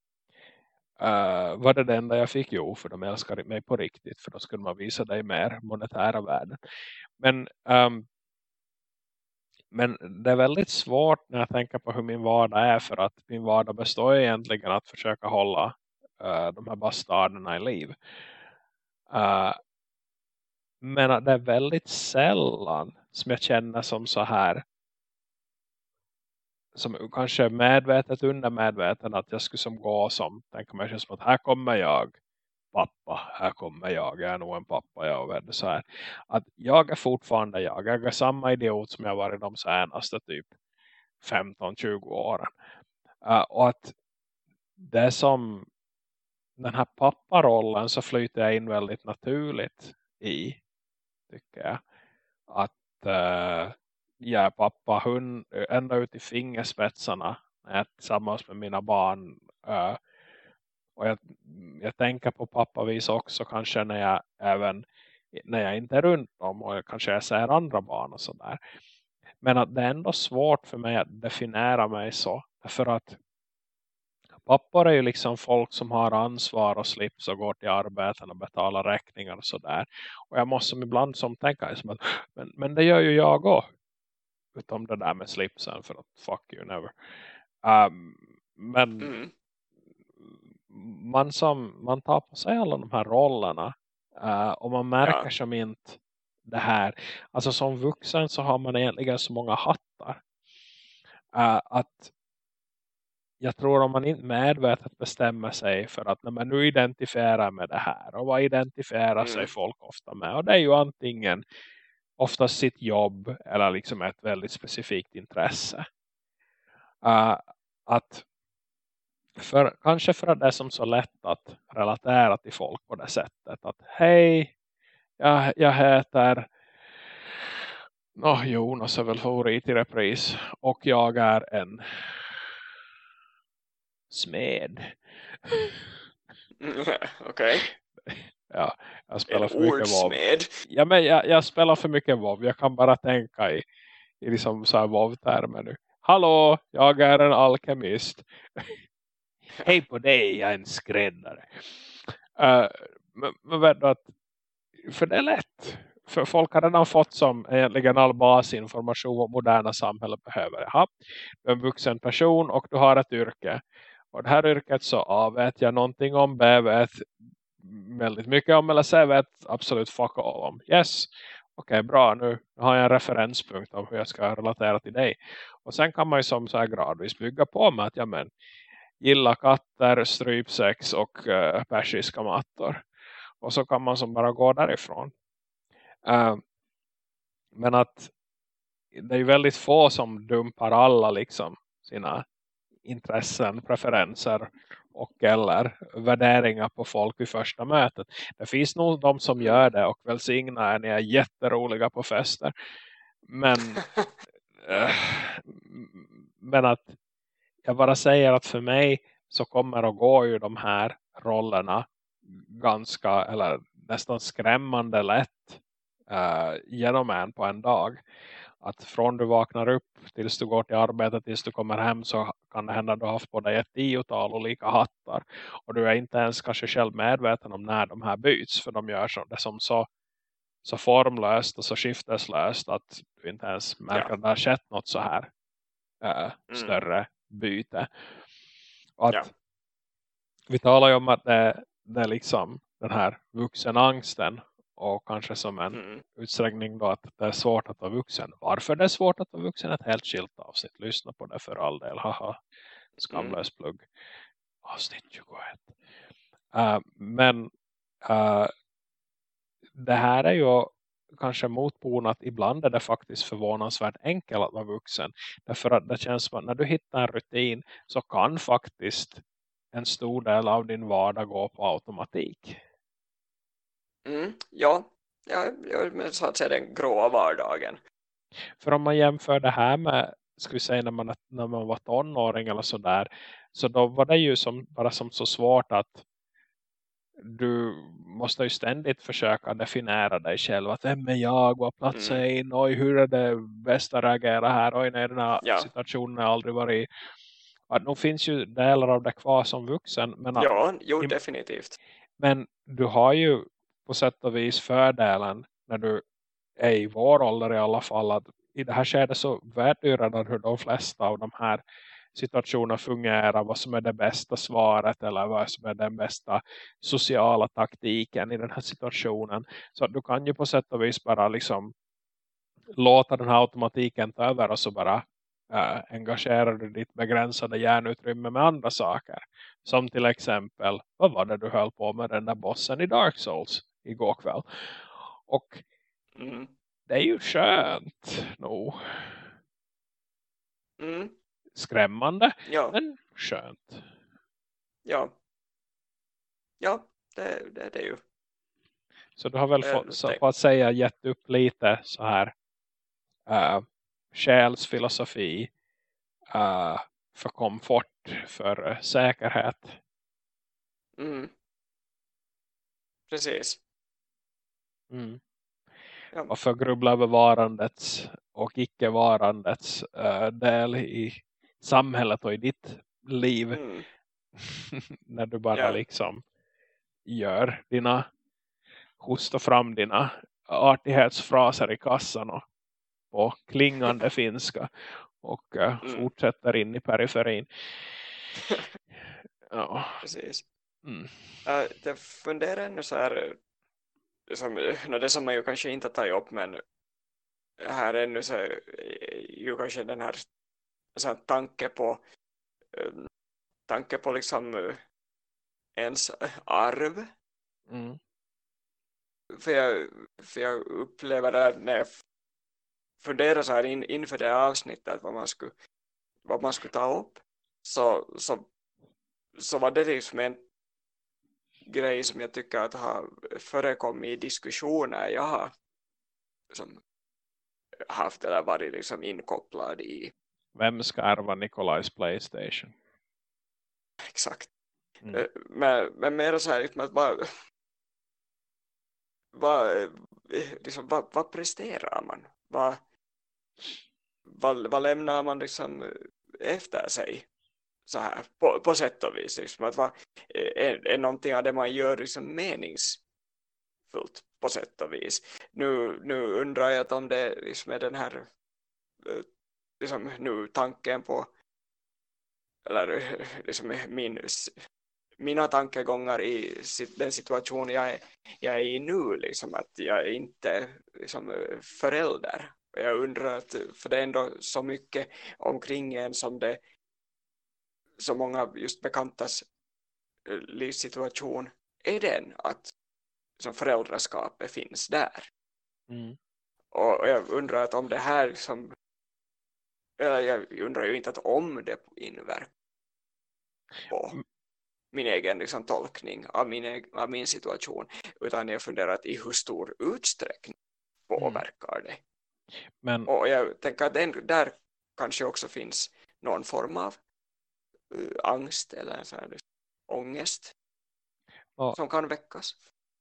Uh, var det det enda jag fick? Jo, för de älskar mig på riktigt. För då skulle man visa dig mer monetära värden. Men, um, men det är väldigt svårt när jag tänker på hur min vardag är. För att min vardag består egentligen att försöka hålla uh, de här bastarderna i liv. Uh, men det är väldigt sällan som jag känner som så här som kanske är medvetet undermedvetet att jag skulle som gå som tänker mig som att här kommer jag pappa, här kommer jag, jag är nog en pappa jag vet så här. Att jag är fortfarande jag, jag är samma idiot som jag varit de senaste typ 15-20 åren. Uh, och att det är som den här papparollen så flyter jag in väldigt naturligt i tycker jag. Att äh, äh jag är pappa hund, ända ut i fingerspetsarna när jag är tillsammans med mina barn Äh, Och jag, jag tänker på pappavis också kanske när jag även när jag inte är runt om och kanske jag ser andra barn och sådär. Men att det är ändå svårt för mig att definiera mig så. För att pappor är ju liksom folk som har ansvar och slips och går till arbeten och betalar räkningar och sådär. Och jag måste ibland som tänka som att, men, men det gör ju jag också. Utom det där med slipsen för att fuck you never. Um, men mm. man, som, man tar på sig alla de här rollerna uh, och man märker ja. som inte det här. Alltså som vuxen så har man egentligen så många hattar. Uh, att jag tror om man inte medvetet bestämmer sig för att när man nu identifierar med det här. Och vad identifierar mm. sig folk ofta med? Och det är ju antingen oftast sitt jobb eller liksom ett väldigt specifikt intresse. Uh, att för, kanske för att det är som så lätt att relatera till folk på det sättet. Att hej, jag, jag heter oh, Jonas är väl favorit i repris. Och jag är en smed. Okej. Okay. Ja, jag spelar en för mycket WoW. Ja, men jag, jag, spelar för mycket WoW. Jag kan bara tänka i, i liksom så här WoW-termer nu. Hallå, jag är en alkemist. Hej på dig, jag är en skräddare. Uh, men, men vet du att för det är lätt. För folk har redan fått som egentligen all basinformation om moderna samhället behöver. Jaha, du är en vuxen person och du har ett yrke. Och det här yrket så A vet jag någonting om, B vet väldigt mycket om eller C vet absolut fuck all om. Yes, okej okay, bra nu har jag en referenspunkt om hur jag ska relatera till dig. Och sen kan man ju som så här gradvis bygga på med att ja men gilla katter, strypsex och uh, persiska mattor. Och så kan man som bara gå därifrån. Uh, men att det är väldigt få som dumpar alla liksom sina intressen, preferenser och eller värderingar på folk vid första mötet. Det finns nog de som gör det och välsignar är ni är jätteroliga på fester. Men, äh, men att jag bara säger att för mig så kommer att gå ju de här rollerna ganska eller nästan skrämmande lätt uh, genom en på en dag. Att från du vaknar upp tills du går till arbetet tills du kommer hem så kan det hända att du har haft på dig ett tiotal olika hattar. Och du är inte ens kanske själv medveten om när de här byts. För de gör så, det som så, så formlöst och så skifteslöst att du inte ens märker ja. att det har skett något så här mm. större byte. Och att ja. Vi talar ju om att det, det är liksom den här vuxenangsten och kanske som en mm. utsträckning då att det är svårt att vara vuxen. Varför det är svårt att vara vuxen ett helt skilt avsnitt. Lyssna på det för all del. Haha, skamlös mm. plugg. Avsnitt 21. Uh, men uh, det här är ju kanske motponat. Ibland är det faktiskt förvånansvärt enkelt att vara vuxen. Därför att det känns som att när du hittar en rutin så kan faktiskt en stor del av din vardag gå på automatik. Mm, ja, ja, men så att säga den gråa vardagen. För om man jämför det här med, ska vi säga när man, när man var tonåring eller sådär. Så då var det ju som, bara som så svårt att du måste ju ständigt försöka definiera dig själv. Att vem är jag? Vad plats mm. är in? Oj, hur är det bästa att reagera här? Oj, nej, den här ja. situationen har aldrig varit... Att nog finns ju delar av det kvar som vuxen. Men att, ja, jo, definitivt. Men du har ju på sätt och vis fördelen när du är i vår ålder i alla fall att i det här skedet så vet du redan hur de flesta av de här situationerna fungerar, vad som är det bästa svaret eller vad som är den bästa sociala taktiken i den här situationen. Så att du kan ju på sätt och vis bara liksom låta den här automatiken ta över och så bara äh, engagerar du ditt begränsade hjärnutrymme med andra saker. Som till exempel, vad var det du höll på med den där bossen i Dark Souls? Igår kväll. Och mm. det är ju skönt nog. Mm. Skrämmande, ja. men skönt. Ja. Ja, det, det, det är ju. Så du har väl fått, så, på att säga gett upp lite så här uh, själsfilosofi uh, för komfort, för uh, säkerhet. Mm. Precis. Mm. Ja. Varför grubbla över varandets och icke-varandets äh, del i samhället och i ditt liv Mm. när du bara Ja. liksom gör dina hosta fram dina artighetsfraser i kassan och på klingande finska och äh, Mm. fortsätter in i periferin. Ja. Precis. Mm. Uh, jag funderar ännu så här, som, eh, nå, det som man ju kanske inte tar upp, men här ännu så är ju kanske den här, så här tanke på eh, tanke på liksom eh, ens arv. Mm. För jag, för jag upplever det när jag funderar så här in, inför det här avsnittet vad man skulle, vad man skulle ta upp så, så, så var det liksom en grej som jag tycker att har förekommit i diskussioner jag har som haft eller varit liksom inkopplad i Vem ska ärva Nikolajs Playstation? exakt Mm. Eh, men, men mer så här liksom att vad vad, eh, liksom, vad, vad presterar man vad, vad, vad lämnar man liksom efter sig så här på, på sätt och vis. Liksom, att va, är, är någonting av det man gör liksom meningsfullt på sätt och vis. Nu, nu undrar jag om det liksom är den här eh, liksom nu tanken på eller eh, liksom min, mina tankegångar i den situation jag är, jag är i nu liksom att jag är inte liksom eh, förälder. Jag undrar att för det är ändå så mycket omkring en som det så många just bekantas eh, livssituation är den att som föräldraskapet finns där Mm. och jag undrar att om det här liksom eller jag undrar ju inte att om det inverkar på Mm. min egen liksom, tolkning av min, av min situation utan jag funderar att i hur stor utsträckning påverkar det Men och jag tänker att den, där kanske också finns någon form av angst eller sån här ångest Ja. som kan väckas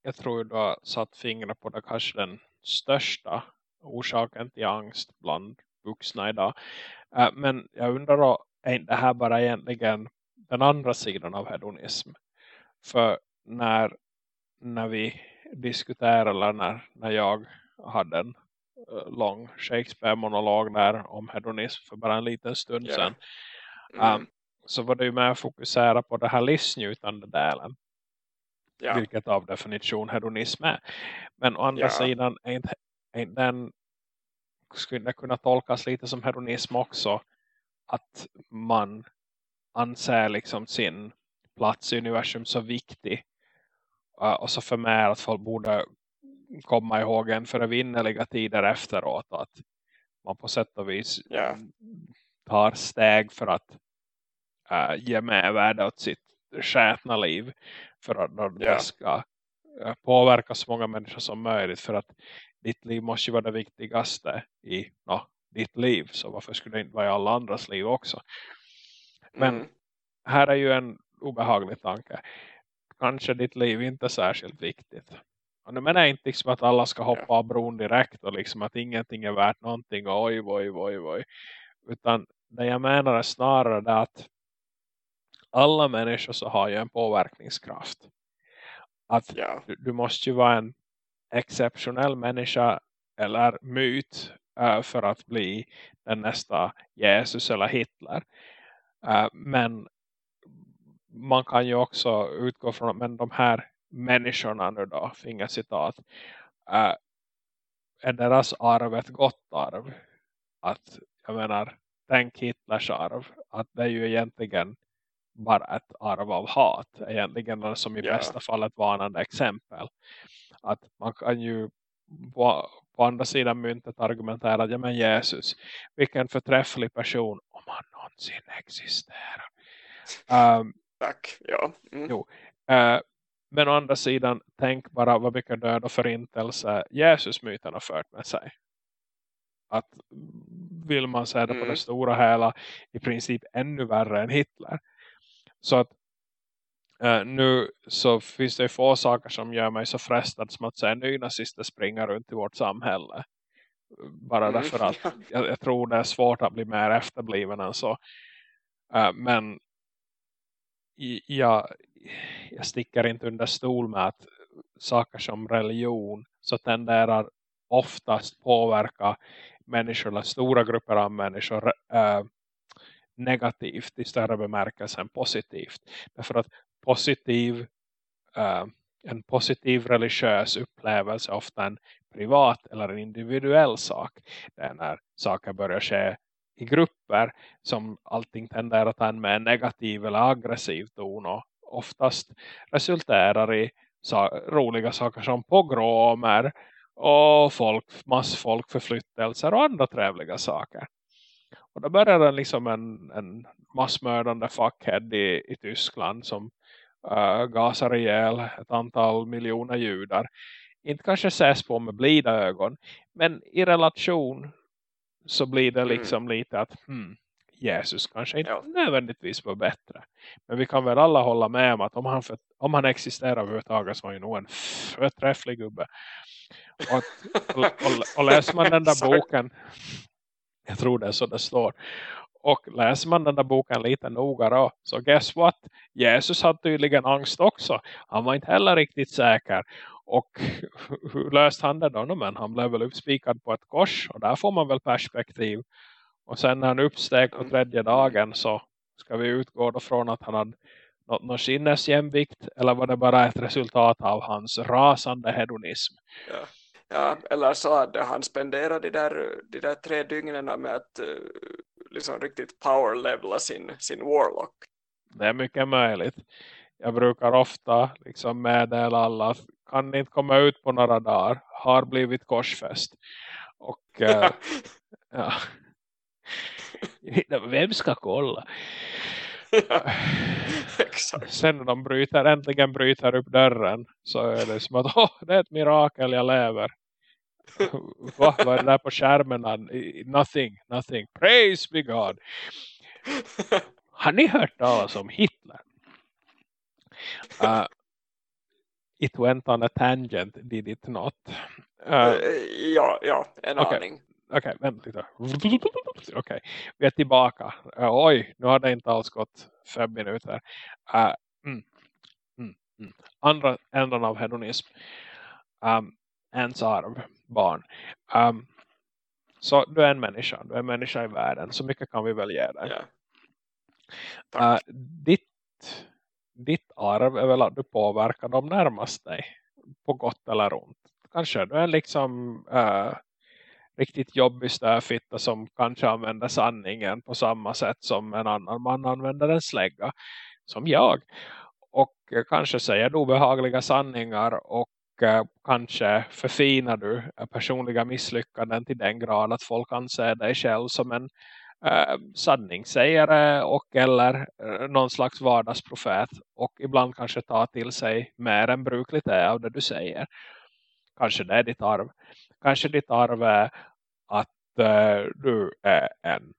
jag tror du har satt fingret på det kanske den största orsaken till angst bland vuxna idag. Äh, men jag undrar då, är det här bara egentligen den andra sidan av hedonism? För när, när vi diskuterar eller när, när jag hade en eh, lång Shakespeare-monolog där om hedonism för bara en liten stund Ja. sedan mm, Um, så var det ju med att fokusera på den här livsnjutande delen ja, vilket av definition hedonism är. Men å andra Ja. sidan är inte, är inte den skulle kunna tolkas lite som hedonism också att man anser liksom sin plats i universum så viktig och så förmer att folk borde komma ihåg en för evinnerliga tider efteråt att man på sätt och vis Ja. tar steg för att uh, ge mervärde åt sitt skätna liv. För att då Ja. ska uh, påverka så många människor som möjligt. För att ditt liv måste ju vara det viktigaste i no, ditt liv. Så varför skulle det inte vara i alla andras liv också? Men- mm, här är ju en obehaglig tanke. Kanske ditt liv inte är särskilt viktigt. Och nu menar jag inte liksom att alla ska hoppa av bron direkt och liksom att ingenting är värt någonting. Oj, oj, oj, oj. Utan det jag menar är snarare det att alla människor så har ju en påverkningskraft. Att ja, du, du måste ju vara en exceptionell människa eller myt eh, för att bli den nästa Jesus eller Hitler. Eh, men man kan ju också utgå från att men de här människorna nu då, fingercitat, uh, är deras arv ett gott arv? Att, jag menar, tänk Hitlers arv, att det är ju egentligen bara ett arv av hat. Egentligen som i Ja. bästa fall ett varnande exempel. Att man kan ju på, på andra sidan myntet argumentera att ja men Jesus, vilken förträfflig person om han någonsin existerar. Um, tack ja, mm, Jo. Eh, men å andra sidan, tänk bara vad mycket död och förintelse Jesus-myten har fört med sig. Att vill man säga det på Mm. det stora hela i princip ännu värre än Hitler. Så att Uh, nu så finns det få saker som gör mig så frestad som att se nynazister springa runt i vårt samhälle. Bara mm, därför att jag, jag, tror det är svårt att bli mer efterbliven än så. Uh, men jag, jag sticker inte under stol med att saker som religion så tenderar oftast påverka människor eller stora grupper av människor äh, negativt i större bemärkelse än positivt. Därför att positiv, uh, en positiv religiös upplevelse är ofta en privat eller en individuell sak. Det är när saker börjar ske i grupper som allting tenderar att ha en mer negativ eller aggressiv ton och oftast resulterar i roliga saker som pogromer och folk, massfolkförflyttelser och andra trevliga saker. Och då började liksom en, en massmördande fuckhead i, i Tyskland som uh, gasar ihjäl ett antal miljoner judar. Inte kanske ses på med blida ögon, men i relation så blir det mm. liksom mm. lite att hmm, Jesus kanske inte ja. nödvändigtvis var bättre. Men vi kan väl alla hålla med om att om han, för, om han existerar överhuvudtaget så var han ju nog en förträfflig gubbe. Och, och, och, och läser man den där boken jag tror det är så det står och läser man den där boken lite noga då, så guess what? Jesus hade tydligen angst också. Han var inte heller riktigt säker. Och hur löste han det då? Men han blev väl uppspikad på ett kors och där får man väl perspektiv. Och sen när han uppsteg på tredje dagen så ska vi utgå då från att han hade nått någon sinnesjämvikt eller var det bara ett resultat av hans rasande hedonism? Ja, ja eller så hade han spenderat de där, de där tre dygnen med att uh, liksom riktigt power-levela sin, sin warlock. Det är mycket möjligt. Jag brukar ofta liksom meddela alla att kan inte komma ut på några dagar. Har blivit korsfäst. Och uh, ja. Vem ska kolla? exakt. Sen när de bryter, äntligen bryter upp dörren så är det som att det är ett mirakel, jag lever. Va? Vad är det där på skärmen? Nothing, nothing. Praise be God. Har ni hört talas om Hitler? Uh, it went on a tangent, did it not? Uh, ja, ja, en okay. aning. Okej, okay, vänta lite. Okej, okay. vi är tillbaka. Uh, oj, nu har det inte alls gått fem minuter. Uh, mm, mm, mm. Andra änden av hedonism. Um, ens arv, barn. Um, så du är en människa. Du är en människa i världen. Så mycket kan vi väl ge dig. Yeah. Uh, ditt, ditt arv är väl att du påverkar de närmaste dig. På gott eller ont. Kanske du är liksom... Uh, riktigt jobbig stöfitta som kanske använder sanningen på samma sätt som en annan man använder en slägga. Som jag. Och kanske säger obehagliga sanningar och Eh, kanske förfinar du eh, personliga misslyckanden till den grad att folk anser dig själv som en eh, sanningssägare och eller eh, någon slags vardagsprofet och ibland kanske ta till sig mer än brukligt är av det du säger. Kanske det är ditt arv. Kanske ditt arv är att eh, du är en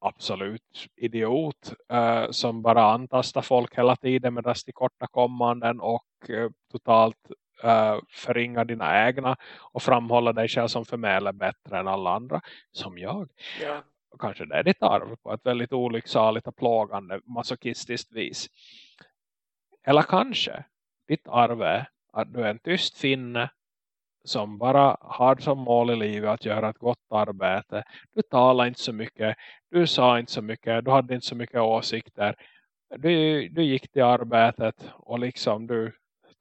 absolut idiot eh, som bara antastar folk hela tiden med dess korta kommanden och eh, totalt eh, förringar dina egna och framhåller dig själv som förmedlar bättre än alla andra som jag. Ja. Och kanske det är ditt arv på ett väldigt olycksaligt och plågande masochistiskt vis. Eller kanske ditt arv är att du är en tyst finne som bara har som mål i livet att göra ett gott arbete. Du talar inte så mycket, du sa inte så mycket, du hade inte så mycket åsikter. Du, du gick till arbetet och liksom du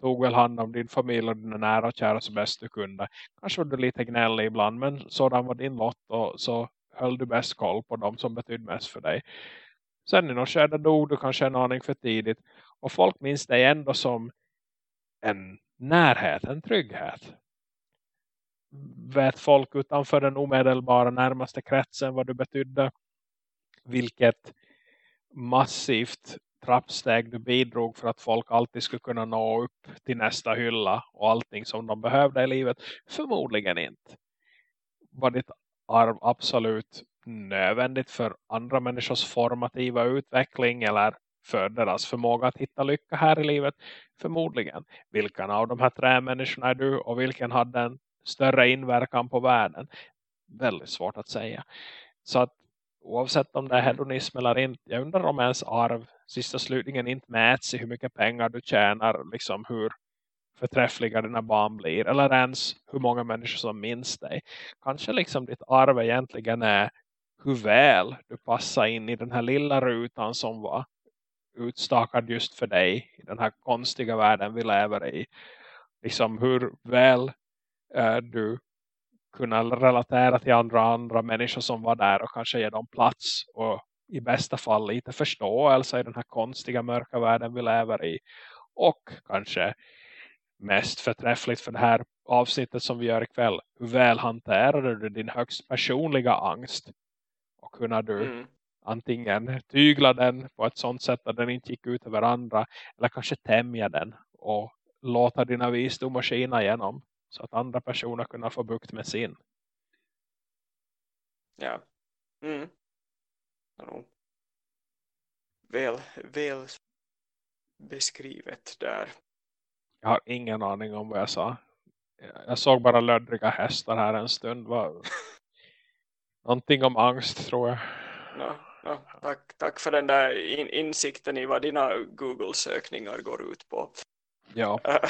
tog väl hand om din familj och dina nära och kära så bäst du kunde. Kanske var du lite gnällig ibland men sådan var din lott och så höll du bäst koll på dem som betydde mest för dig. Sen i något skede dog du kanske en aning för tidigt och folk minns dig ändå som en närhet, en trygghet vet folk utanför den omedelbara närmaste kretsen vad du betydde. Vilket massivt trappsteg du bidrog för att folk alltid skulle kunna nå upp till nästa hylla och allting som de behövde i livet. Förmodligen inte. Var ditt arv absolut nödvändigt för andra människors formativa utveckling eller för deras förmåga att hitta lycka här i livet? Förmodligen. Vilken av de här tre människorna är du och vilken hade en större inverkan på världen? Väldigt svårt att säga. Så att oavsett om det är hedonism eller inte, jag undrar om ens arv sista slutningen inte mäts i hur mycket pengar du tjänar, liksom hur förträffliga dina barn blir, eller ens hur många människor som minns dig. Kanske liksom ditt arv egentligen är hur väl du passar in i den här lilla rutan som var utstakad just för dig i den här konstiga världen vi lever i. Liksom hur väl eh, du kunna relatera till andra andra människor som var där och kanske ge dem plats och i bästa fall lite förståelse i den här konstiga mörka världen vi lever i. Och kanske mest förträffligt för det här avsnittet som vi gör ikväll. Hur väl hanterade du din högst personliga angst? Och kunde du mm. antingen tygla den på ett sånt sätt att den inte gick ut över andra. Eller kanske tämja den och låta dina visdomar skina igenom. Så att andra personer kunna få bukt med sin. Ja. Mm. Väl, väl beskrivet där. Jag har ingen aning om vad jag sa. Jag såg bara löddriga hästar här en stund. Någonting om angst tror jag. No, no, tack, tack för den där in, insikten i vad dina Google-sökningar går ut på. Ja.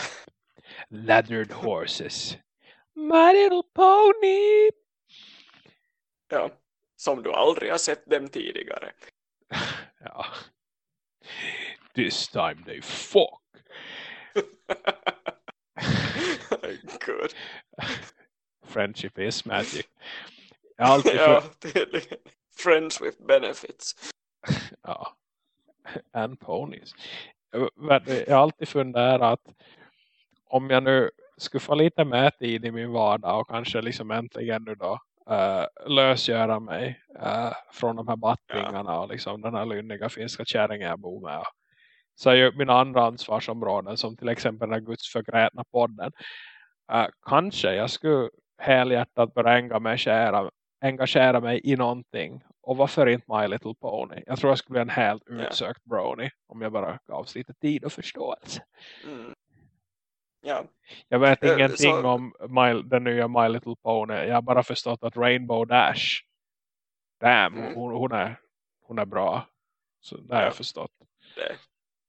Leathered horses. My little pony. Ja, som du aldrig har sett dem tidigare. ja. This time they fuck. Good. Friendship is magic. Alltid ja, tydligen. Friends with benefits. ja. And ponies. Jag har alltid funderat om jag nu skulle få lite mer tid i min vardag och kanske liksom äntligen nu då uh, lösgöra mig uh, från de här battningarna ja. och liksom den här lynniga finska kärringen jag bor med. Så är ju mina andra ansvarsområden som till exempel den Guds förgrätna podden. Uh, kanske jag skulle helhjärtat börja engagera, engagera mig i någonting. Och varför inte My Little Pony? Jag tror jag skulle bli en helt utsökt yeah. brony om jag bara gavs lite tid och förståelse. Mm. Ja. Jag vet uh, ingenting så... om My, den nya My Little Pony. Jag har bara förstått att Rainbow Dash damn, mm. hon, hon, är, hon är bra. Så det har jag förstått. Det,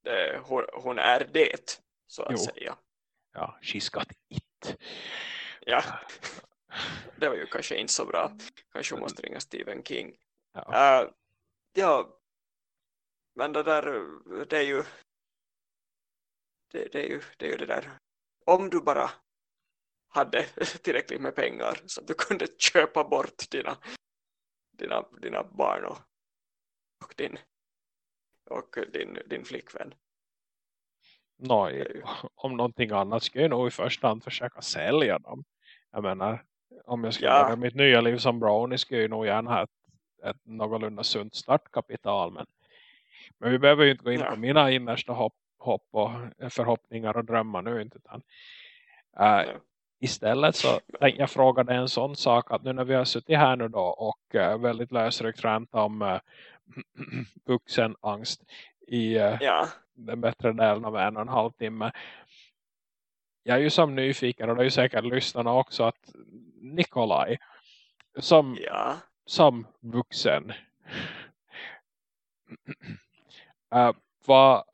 det, hon, hon, är det, så att jo. säga. Ja, she's got it. Ja, det var ju kanske inte så bra. Kanske hon måste ringa Stephen King. Ja, uh, ja men det där, det är ju det, det, är ju, det är ju det där om du bara hade tillräckligt med pengar så att du kunde köpa bort dina, dina, dina barn och, och, din, och din, din flickvän. Nej, om någonting annat skulle jag nog i första hand försöka sälja dem. Jag menar, om jag skulle ja. göra mitt nya liv som brownie skulle jag nog gärna ha ett, ett någorlunda sunt startkapital. Men, men vi behöver ju inte gå in ja. på mina innersta hopp hopp och förhoppningar och drömmar nu inte. Utan, uh, istället så tänkte jag fråga dig en sån sak att nu när vi har suttit här nu då och uh, väldigt lösryckt rant om uh, vuxenangst i uh, ja. den bättre delen av en och en halv timme. Jag är ju som nyfiken och det är ju säkert lyssnarna också att Nikolaj som, ja. som vuxen uh, vad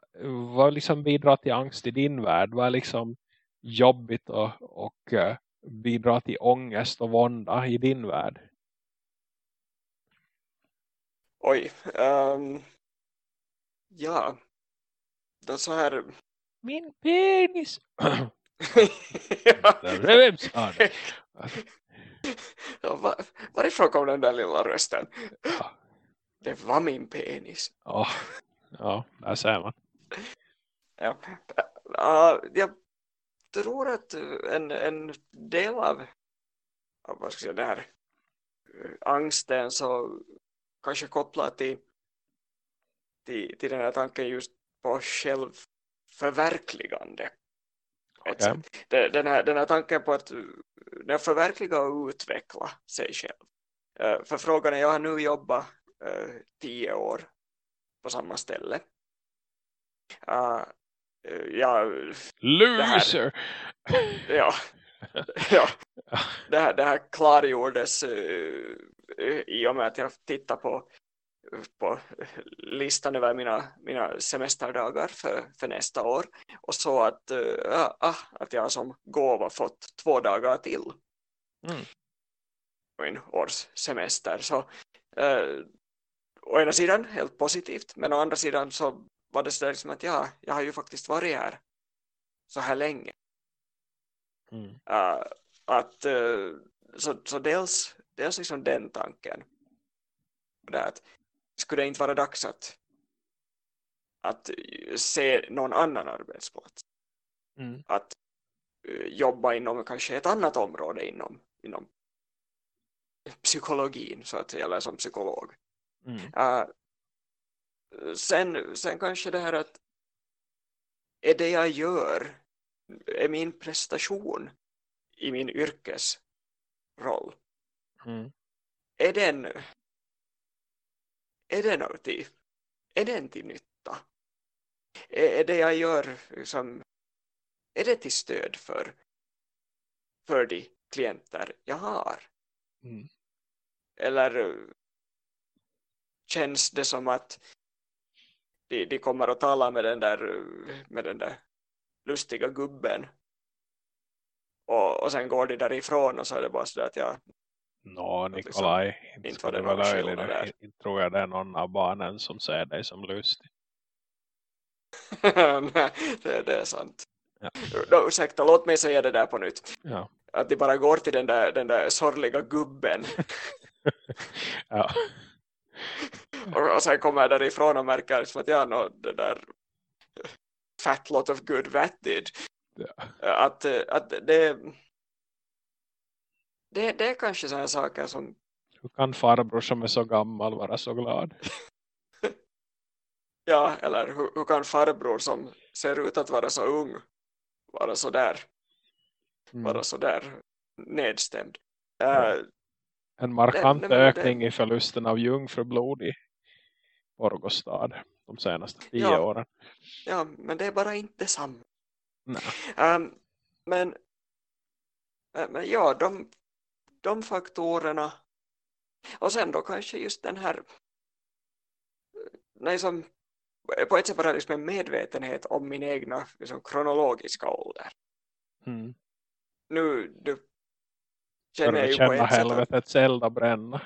vad liksom bidrar till angst i din värld? Vad är liksom jobbigt och, och uh, bidrar till ångest och vånda i din värld? Oj. Um, ja. Det så här... Min penis! Vem sa det? Ja, var, varifrån kom den där lilla rösten? Ja. Det var min penis. Oh, ja, där ser man. Ja. Uh, jag tror att en, en del av, av vad ska jag säga, här, angsten så kanske kopplat till, till, till den här tanken just på självförverkligande. Okay. Den, här, den här tanken på att förverkliga och utveckla sig själv. Uh, för frågan är, jag har nu jobbat tio år på samma ställe Uh, ja, Loser! ja, ja. Det, här, det här klargjordes uh, i och med att jag tittar på, på listan över mina, mina semesterdagar för, för nästa år och så att, uh, uh, att jag som gåva fått två dagar till Mm. min års semester så å ena sidan helt positivt men å andra sidan så var det så liksom att ja, jag har ju faktiskt varit här så här länge Mm. uh, att uh, så, så dels, dels liksom den tanken det är att skulle det inte vara dags att att se någon annan arbetsplats Mm. att uh, jobba inom kanske ett annat område inom, inom psykologin så att säga, eller som psykolog Mm. Sen, sen kanske det här att är det jag gör är min prestation i min yrkesroll Mm. är den är den till är den till nytta är, är det jag gör liksom, är det till stöd för för de klienter jag har Mm. eller känns det som att de, de kommer att tala med den där med den där lustiga gubben och, och sen går de därifrån och så är det bara så att jag Nå, liksom, Nikolaj, inte inte ska var det vara löjlig. där. Inte tror jag det är någon av barnen som ser dig som lustig. Nej, det, det är sant Ja. no, ursäkta, låt mig säga det där på nytt Ja. att de bara går till den där, den där sorgliga gubben ja. Och, och sen kommer jag därifrån och märker liksom att ja, no, det där fat lot of good vat did Ja. att, att det, det det är kanske sådana saker som Hur kan farbror som är så gammal vara så glad? ja, eller hur, hur kan farbror som ser ut att vara så ung vara så där, Mm. vara så där nedstämd Ja. Eh, En markant Nej, nej, men det- ökning i förlusten av jungfrublod i Borgostad de senaste tio Ja. åren. ja, men det är bara inte samma Nej. Ehm, men, eh, men ja, de, de faktorerna och sen då kanske just den här eh, nej, som, på ett sätt bara liksom en medvetenhet om min egna liksom, kronologiska ålder. Mm. Nu, För känner jag ju på ett eld att bränna.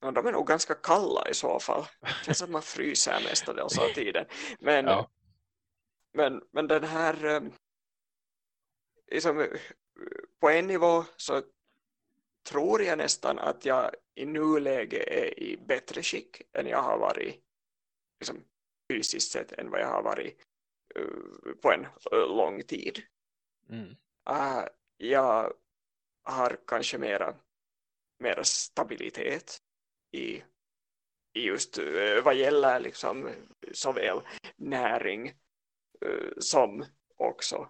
ja, de är nog ganska kalla i så fall. Det känns att man fryser mestadels av tiden. Men, Ja. men, men den här eh, liksom, på en nivå så tror jag nästan att jag i nuläget är i bättre skick än jag har varit liksom, fysiskt sett än vad jag har varit eh, på en eh, lång tid. Mm. Uh, jag har kanske mera, mera stabilitet i, i just uh, vad gäller liksom, eh, såväl näring uh, som också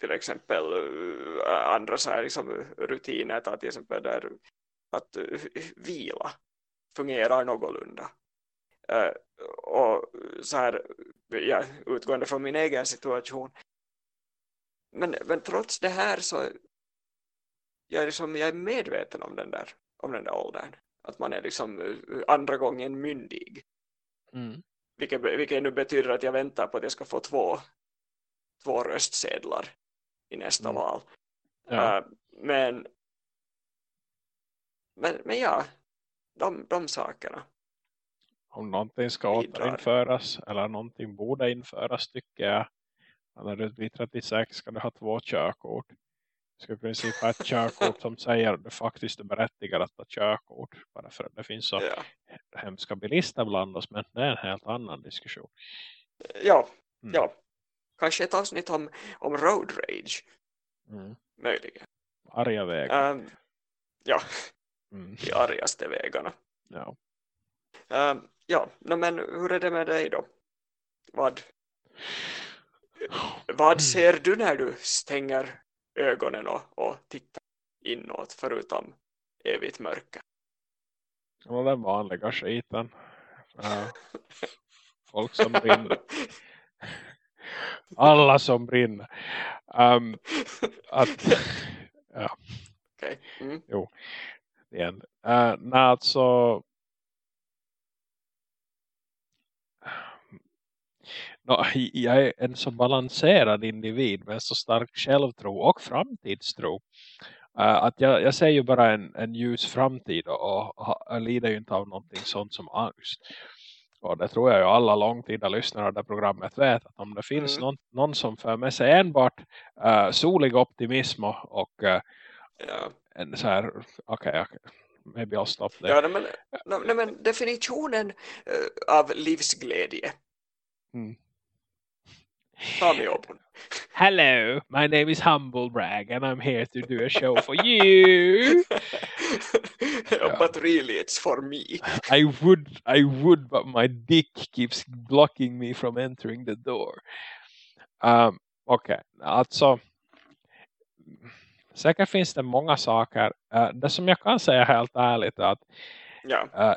till exempel uh, andra så här, liksom, rutiner till exempel där att uh, vila fungerar någorlunda. Uh, och så här, ja, utgående från min egen situation men, men trots det här så jag är, liksom, jag är medveten om den där om den där åldern. Att man är liksom uh, andra gången myndig. Mm. Vilket, vilket nu betyder att jag väntar på att jag ska få två, två röstsedlar i nästa Mm. val. Ja. Uh, men, men, men ja, de, de sakerna. Om någonting ska Bidrar. återinföras eller någonting borde införas tycker jag när du blir 36 ska du ha två körkort. Du ska i princip ha ett körkort som säger att du faktiskt är berättigad att ta körkort. Bara för att det finns så Ja, hemska bilister bland oss. Men det är en helt annan diskussion. ja, Mm. ja. Kanske ett avsnitt om, om road rage, Mm. möjligen. Arga vägar. Um, ja, Mm. de argaste vägarna. Ja. Um, ja, men hur är det med dig då? Vad, vad ser du när du stänger ögonen och, och tittar inåt förutom evigt mörker? Och den vanliga skiten. Ja. folk som brinner. Alla som brinner. Um, att, ja. Okay. Mm. Jo, igen. Uh, nej, alltså no, jag är en så balanserad individ med så stark självtro och framtidstro. Uh, att jag, jag ser ju bara en, en ljus framtid och, och, lider ju inte av någonting sånt som angst. Och det tror jag ju alla långtida lyssnare av det programmet vet. Att om det finns mm. någon, någon som för med sig enbart uh, solig optimism och, och uh, ja. en så här, okej, okay, okay, maybe I'll stop there. Ja, men, nej, men definitionen av livsglädje. Mm. Hello, my name is Humble Brag and I'm here to do a show for you. yeah. But really it's for me. I would, I would, but my dick keeps blocking me from entering the door. Um, Okej, okay. alltså säkert finns det många saker. Uh, det som jag kan säga helt ärligt är att ja. uh,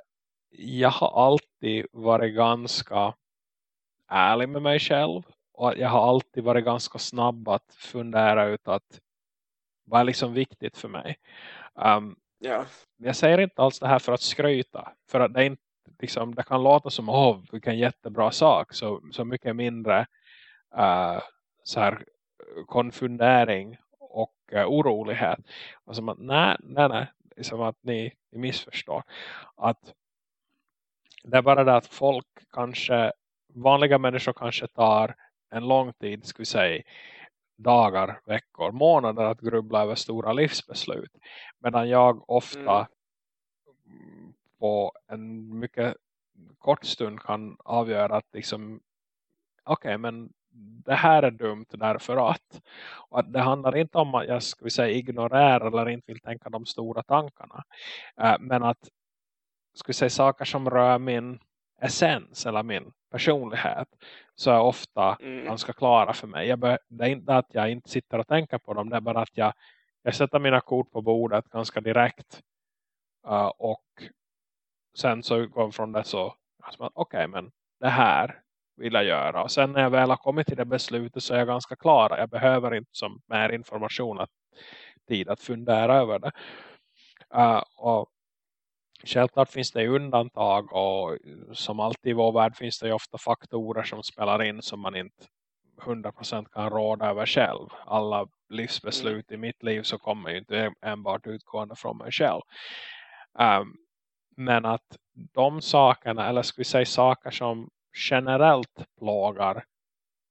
jag har alltid varit ganska ärlig med mig själv. Och jag har alltid varit ganska snabb att fundera ut att vad är liksom viktigt för mig. Um, ja. Jag säger inte alls det här för att skryta. För att det, inte, liksom, det kan låta som åh, vilken jättebra sak. Så, så mycket mindre uh, så här, konfundering och uh, orolighet. Och som att nej, nej, nej. Som att ni, ni missförstår. Att det är bara det att folk kanske, vanliga människor kanske tar en lång tid, ska vi säga, dagar, veckor, månader att grubbla över stora livsbeslut. Medan jag ofta mm. på en mycket kort stund kan avgöra att liksom okej okay, men det här är dumt därför att. Och att det handlar inte om att jag ska säga ignorera eller inte vill tänka de stora tankarna. Uh, men att ska säga saker som rör min essens eller min personlighet så är ofta mm. ganska klara för mig. Jag det är inte att jag inte sitter och tänker på dem. Det är bara att jag, jag sätter mina kort på bordet ganska direkt. Uh, och sen så går från det så okej okay, men det här vill jag göra. Och sen när jag väl har kommit till det beslutet så är jag ganska klar. Jag behöver inte som mer information att tid att fundera över det. Uh, och Självklart finns det undantag och som alltid i vår värld finns det ofta faktorer som spelar in som man inte 100% kan råda över själv. Alla livsbeslut mm. i mitt liv så kommer ju inte enbart utgående från mig själv. Um, men att de sakerna, eller ska vi säga saker som generellt plågar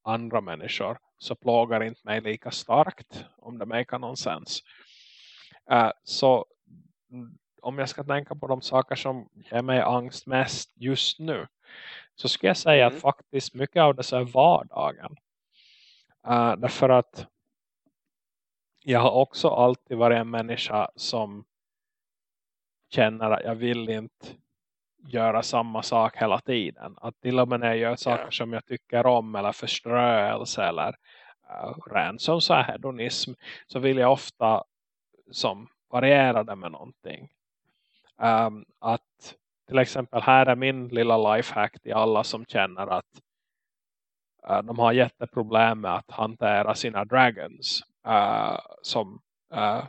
andra människor så plågar inte mig lika starkt om det make någon sens. Uh, så om jag ska tänka på de saker som ger mig angst mest just nu så ska jag säga mm. att faktiskt mycket av det så är vardagen. Uh, därför att jag har också alltid varit en människa som känner att jag vill inte göra samma sak hela tiden. Att till och med när jag gör saker yeah. som jag tycker om eller förströelse eller uh, ren som så här hedonism så vill jag ofta som variera det med någonting. Um, att till exempel här är min lilla lifehack till alla som känner att uh, de har jätteproblem med att hantera sina dragons. Uh, som uh,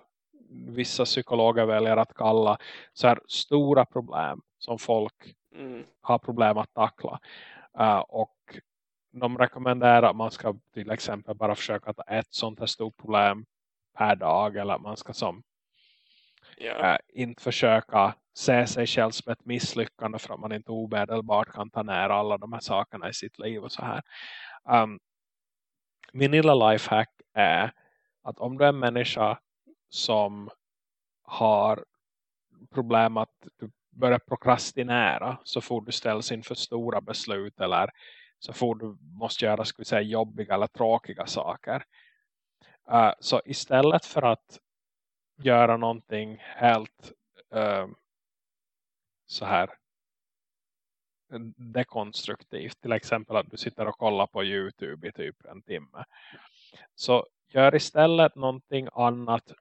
vissa psykologer väljer att kalla så här stora problem som folk mm. har problem att tackla. och de rekommenderar att man ska till exempel bara försöka ta ett sånt här stort problem per dag eller att man ska som yeah. inte försöka se sig själv som ett misslyckande för att man inte omedelbart kan ta ner alla de här sakerna i sitt liv och så här. Um, min lilla lifehack är att om du är en människa som har problem att du börjar prokrastinera så får du ställs inför stora beslut eller så får du måste göra ska vi säga, jobbiga eller tråkiga saker. Uh, så istället för att göra någonting helt uh, så här dekonstruktivt. Till exempel att du sitter och kollar på Youtube i typ en timme. Så gör istället någonting annat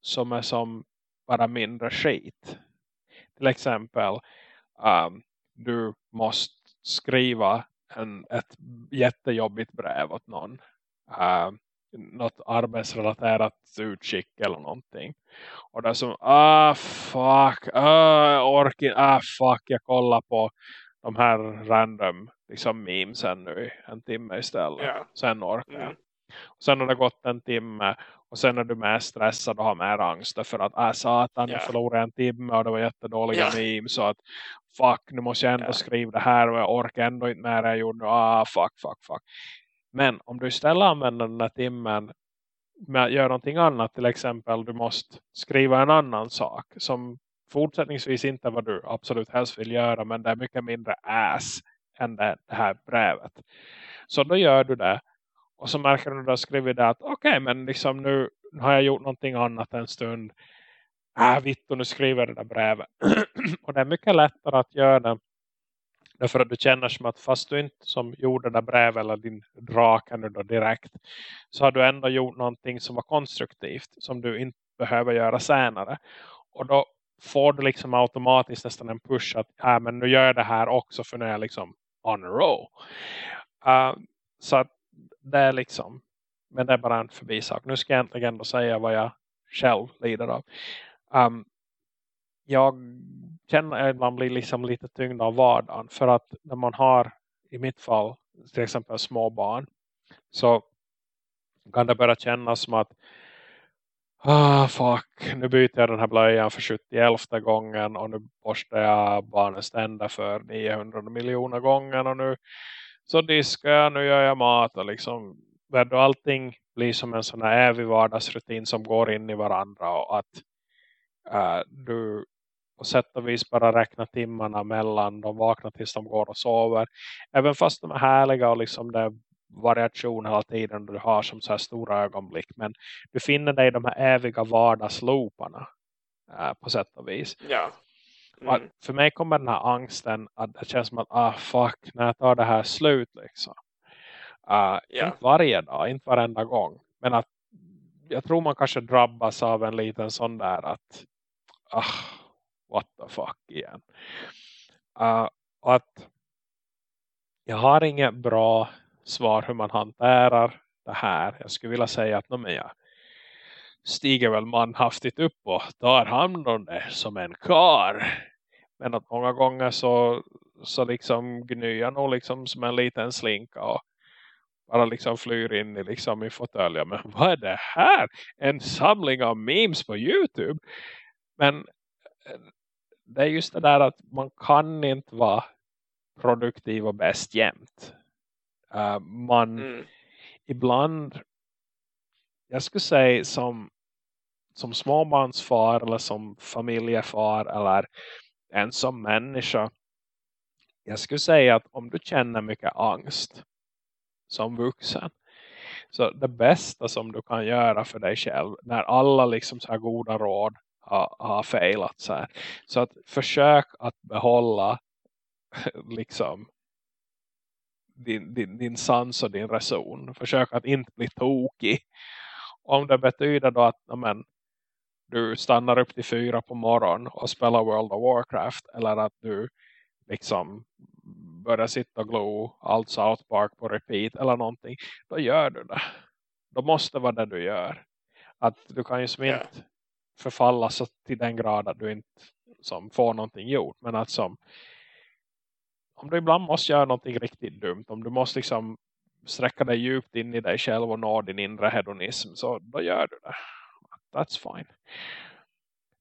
som är som bara mindre skit. Till exempel um, du måste skriva en, ett jättejobbigt brev åt någon. Uh, något arbetsrelaterat utskick eller någonting. Och det är som, ah fuck, ah, orkar, ah fuck, jag kollar på de här random liksom memesen nu en timme istället. Yeah. Sen orkar jag. Mm. Och sen har det gått en timme och sen är du mer stressad och har mer angst för att äh, satan, yeah. jag förlorade en timme och det var jättedåliga yeah. memes så att fuck, nu måste jag ändå yeah. skriva det här och jag orkar ändå inte mer jag gjorde nu, ah fuck, fuck, fuck. Men om du istället använder den här timmen med att göra någonting annat, till exempel du måste skriva en annan sak som fortsättningsvis inte vad du absolut helst vill göra men det är mycket mindre ass än det, det här brevet. Så då gör du det och så märker du då skrivit det att okej okay, men liksom nu har jag gjort någonting annat en stund. Äh vitt och nu skriver jag det där brevet. och det är mycket lättare att göra det. Därför att du känner som att fast du inte som gjorde det där brevet eller din drake nu då direkt. Så har du ändå gjort någonting som var konstruktivt. Som du inte behöver göra senare. Och då får du liksom automatiskt nästan en push att äh, men nu gör jag det här också för nu är jag liksom on a roll. Uh, så att det är liksom men det är bara en förbisak. Nu ska jag äntligen då säga vad jag själv lider av. Um, jag känner eh, att man blir liksom lite tyngd av vardagen. För att när man har, i mitt fall, till exempel små barn. Så kan det börja kännas som att ah fuck, nu byter jag den här blöjan för 71 gången och nu borstar jag barnens tänder för 900 miljoner gånger och nu så diskar jag, nu gör jag mat och liksom då allting blir som en sån här evig vardagsrutin som går in i varandra och att äh, du på sätt och vis bara räknar timmarna mellan de vaknar tills de går och sover. Även fast de är härliga och liksom det variation hela tiden du har som så här stora ögonblick. Men du finner dig i de här eviga vardagslooparna uh, på sätt och vis. Ja. Mm. för mig kommer den här angsten att det känns som att ah fuck, när tar det här slut liksom. Uh, ja. Inte varje dag, inte varenda gång. Men att jag tror man kanske drabbas av en liten sån där att ah, what the fuck igen. Uh, att jag har inget bra svar hur man hanterar det här. Jag skulle vilja säga att men jag stiger väl manhaftigt upp och tar hand om det som en kar. Men att många gånger så, så liksom gnyr jag nog liksom som en liten slinka och bara liksom flyr in i liksom i fåtöljen. Men vad är det här? En samling av memes på Youtube. Men eh, det är just det där att man kan inte vara produktiv och bäst jämt. Uh, man mm. ibland jag skulle säga som som småbarnsfar eller som familjefar eller en som människa. Jag skulle säga att om du känner mycket angst som vuxen. Så det bästa som du kan göra för dig själv när alla liksom så här goda råd har, har failat så här. Så att försök att behålla liksom din, din, din sans och din reson. Försök att inte bli tokig. Om det betyder då att amen, du stannar upp till fyra på morgon och spelar World of Warcraft eller att du liksom börjar sitta och glo allt South Park på repeat eller någonting, då gör du det. Då måste vara det du gör. Att du kan ju som yeah förfalla så till den grad att du inte som får någonting gjort. Men att som om du ibland måste göra någonting riktigt dumt, om du måste liksom sträcka dig djupt in i dig själv och nå din inre hedonism, så då gör du det. That's fine.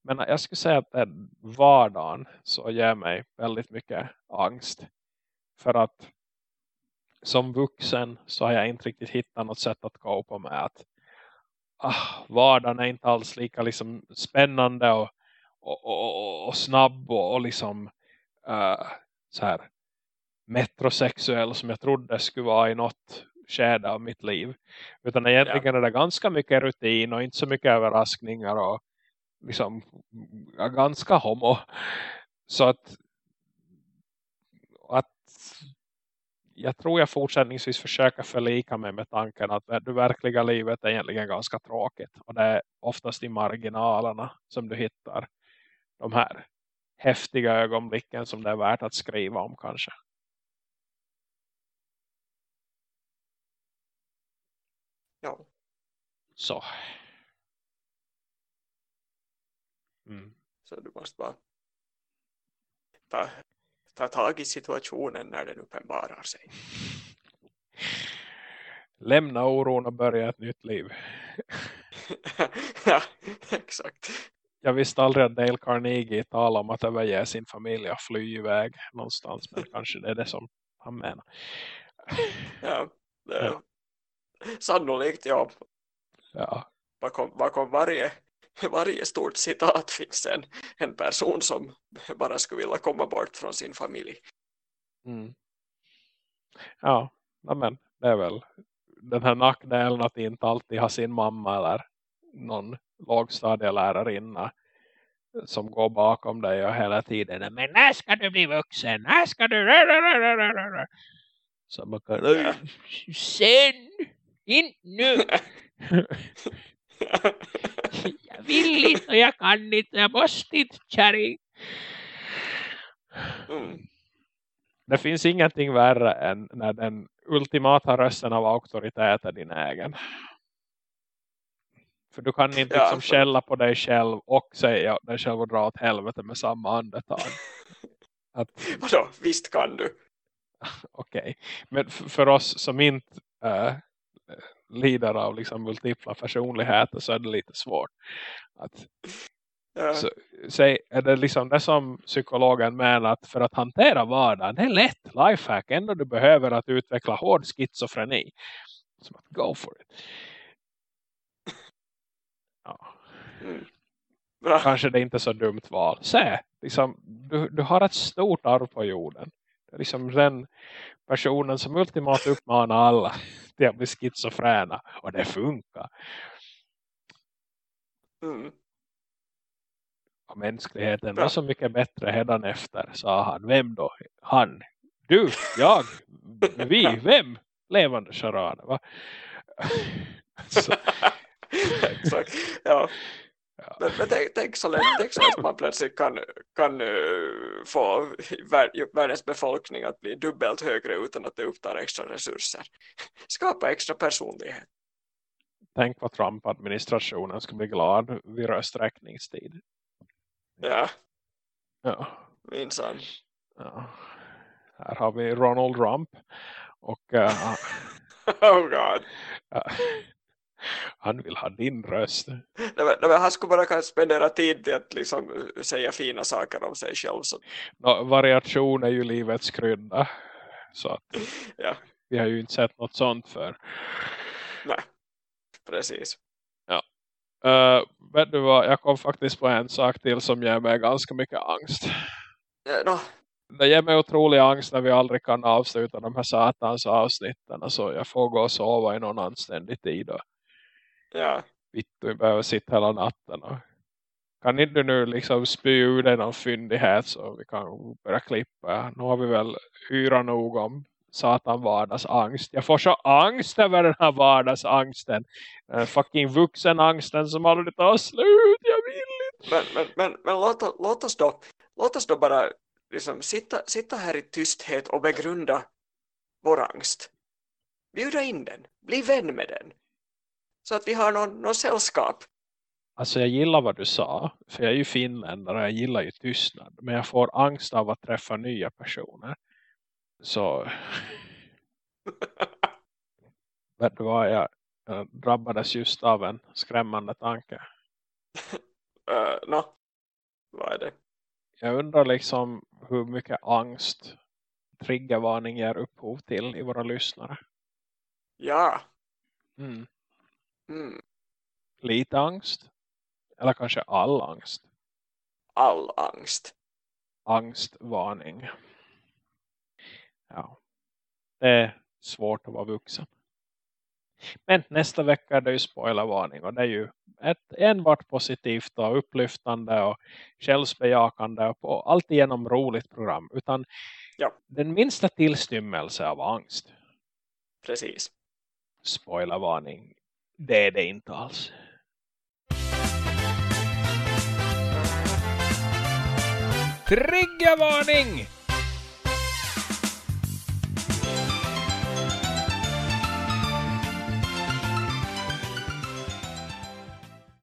Men jag skulle säga att den vardagen så ger mig väldigt mycket angst. För att som vuxen så har jag inte riktigt hittat något sätt att gå på med att ah, vardagen är inte alls lika liksom spännande och, och, och, och snabb och, och liksom uh, så här metrosexuell som jag trodde skulle vara i något skede av mitt liv. Utan egentligen ja. är det ganska mycket rutin och inte så mycket överraskningar och liksom ganska homo. Så att, att jag tror jag fortsättningsvis försöker förlika mig med tanken att det verkliga livet är egentligen ganska tråkigt. Och det är oftast i marginalerna som du hittar de här häftiga ögonblicken som det är värt att skriva om kanske. Ja. Så. Mm. Så du måste bara ta ta tag i situationen när den uppenbarar sig. Lämna oron och börja ett nytt liv. ja, exakt. Jag visste aldrig att Dale Carnegie talade om att överge sin familj och fly iväg någonstans. Men kanske det är det som han menar. Ja, det, Ja. Sannolikt, ja. Ja, Bakom, bakom varje, varje stort citat finns en, en person som bara skulle vilja komma bort från sin familj. mm. ja men det är väl den här nackdelen att inte alltid ha sin mamma eller någon lågstadielärarinna som går bakom dig och hela tiden men när ska du bli vuxen? När ska du? Så man kan. Sen! Inte nu! Jag vill inte och jag kan inte. Jag måste inte, kärring. mm. Det finns ingenting värre än när den ultimata rösten av auktoritet är din egen. För du kan inte Ja, liksom för- källa på dig själv och säga dig själv och dra åt helvete med samma andetag. Att, Vadå, visst kan du. okej. Men f- för oss som inte äh, lider av liksom multipla personligheter så är det lite svårt. Att, Ja, så, säg, är det liksom det som psykologen menar att för att hantera vardagen, det är lätt lifehack, ändå du behöver att utveckla hård schizofreni. Som att go for it. Ja, mm. Kanske det är inte så dumt val. Se, liksom, du, du har ett stort arv på jorden. Det är liksom den personen som ultimat uppmanar alla till att bli schizofrena. Och det funkar. Mm. Och mänskligheten Bra. var så mycket bättre hedan efter, sa han. Vem då? Han. Du, jag, vi, vem? Levande charader, va? Exakt. Ja. Men, men tänk, tänk, så lätt, tänk så att man plötsligt kan, kan eh, få vär, världens befolkning att bli dubbelt högre utan att det upptar extra resurser. Skapa extra personlighet. tänk vad Trump-administrationen skulle bli glad vid rösträkningstid. Ja, Ja, minsann. ja. Här har vi Ronald Trump. Och eh, Oh god. Han vill ha din röst. Nej, men, han skulle bara kan spendera tid till att liksom säga fina saker om sig själv. Så, Nå, variation är ju livets krydda. Så att ja, vi har ju inte sett något sånt för. nej. Precis. Uh, vet du vad, jag kom faktiskt på en sak till som ger mig ganska mycket angst. Ja, no, Det ger mig otrolig angst när vi aldrig kan avsluta de här satans avsnitten. Alltså jag får gå och sova i någon anständig tid. Och ja. vittu, vi behöver sitta hela natten. Och kan inte du nu liksom spy ur dig någon fyndighet så vi kan börja klippa. Nu har vi väl yra nog om satan vardagsangst. Jag får så angst över den här vardagsangsten. Den fucking vuxenangsten som aldrig tar slut. Jag vill inte. Men, men, men, men låt, låt, oss då, låt oss då bara liksom sitta, sitta här i tysthet och begrunda vår angst. Bjuda in den. Bli vän med den. Så att vi har någon, någon sällskap. Alltså jag gillar vad du sa. För jag är ju finländare och jag gillar ju tystnad. Men jag får angst av att träffa nya personer. Så... Vet du vad? Jag, jag drabbades just av en skrämmande tanke. Uh, no. Vad är det? Jag undrar liksom hur mycket angst triggervarning ger upphov till i våra lyssnare. Ja. Mm. Mm. Lite angst. Eller kanske all angst. All angst. Angstvarning. Ja. Det är svårt att vara vuxen. Men nästa vecka är det ju spoilervarning. Och det är ju ett enbart positivt och upplyftande och självsbejakande och på alltigenom roligt program. Utan Ja. den minsta tillstymmelse av angst. Precis. Spoilervarning. Det är det inte alls. Triggervarning!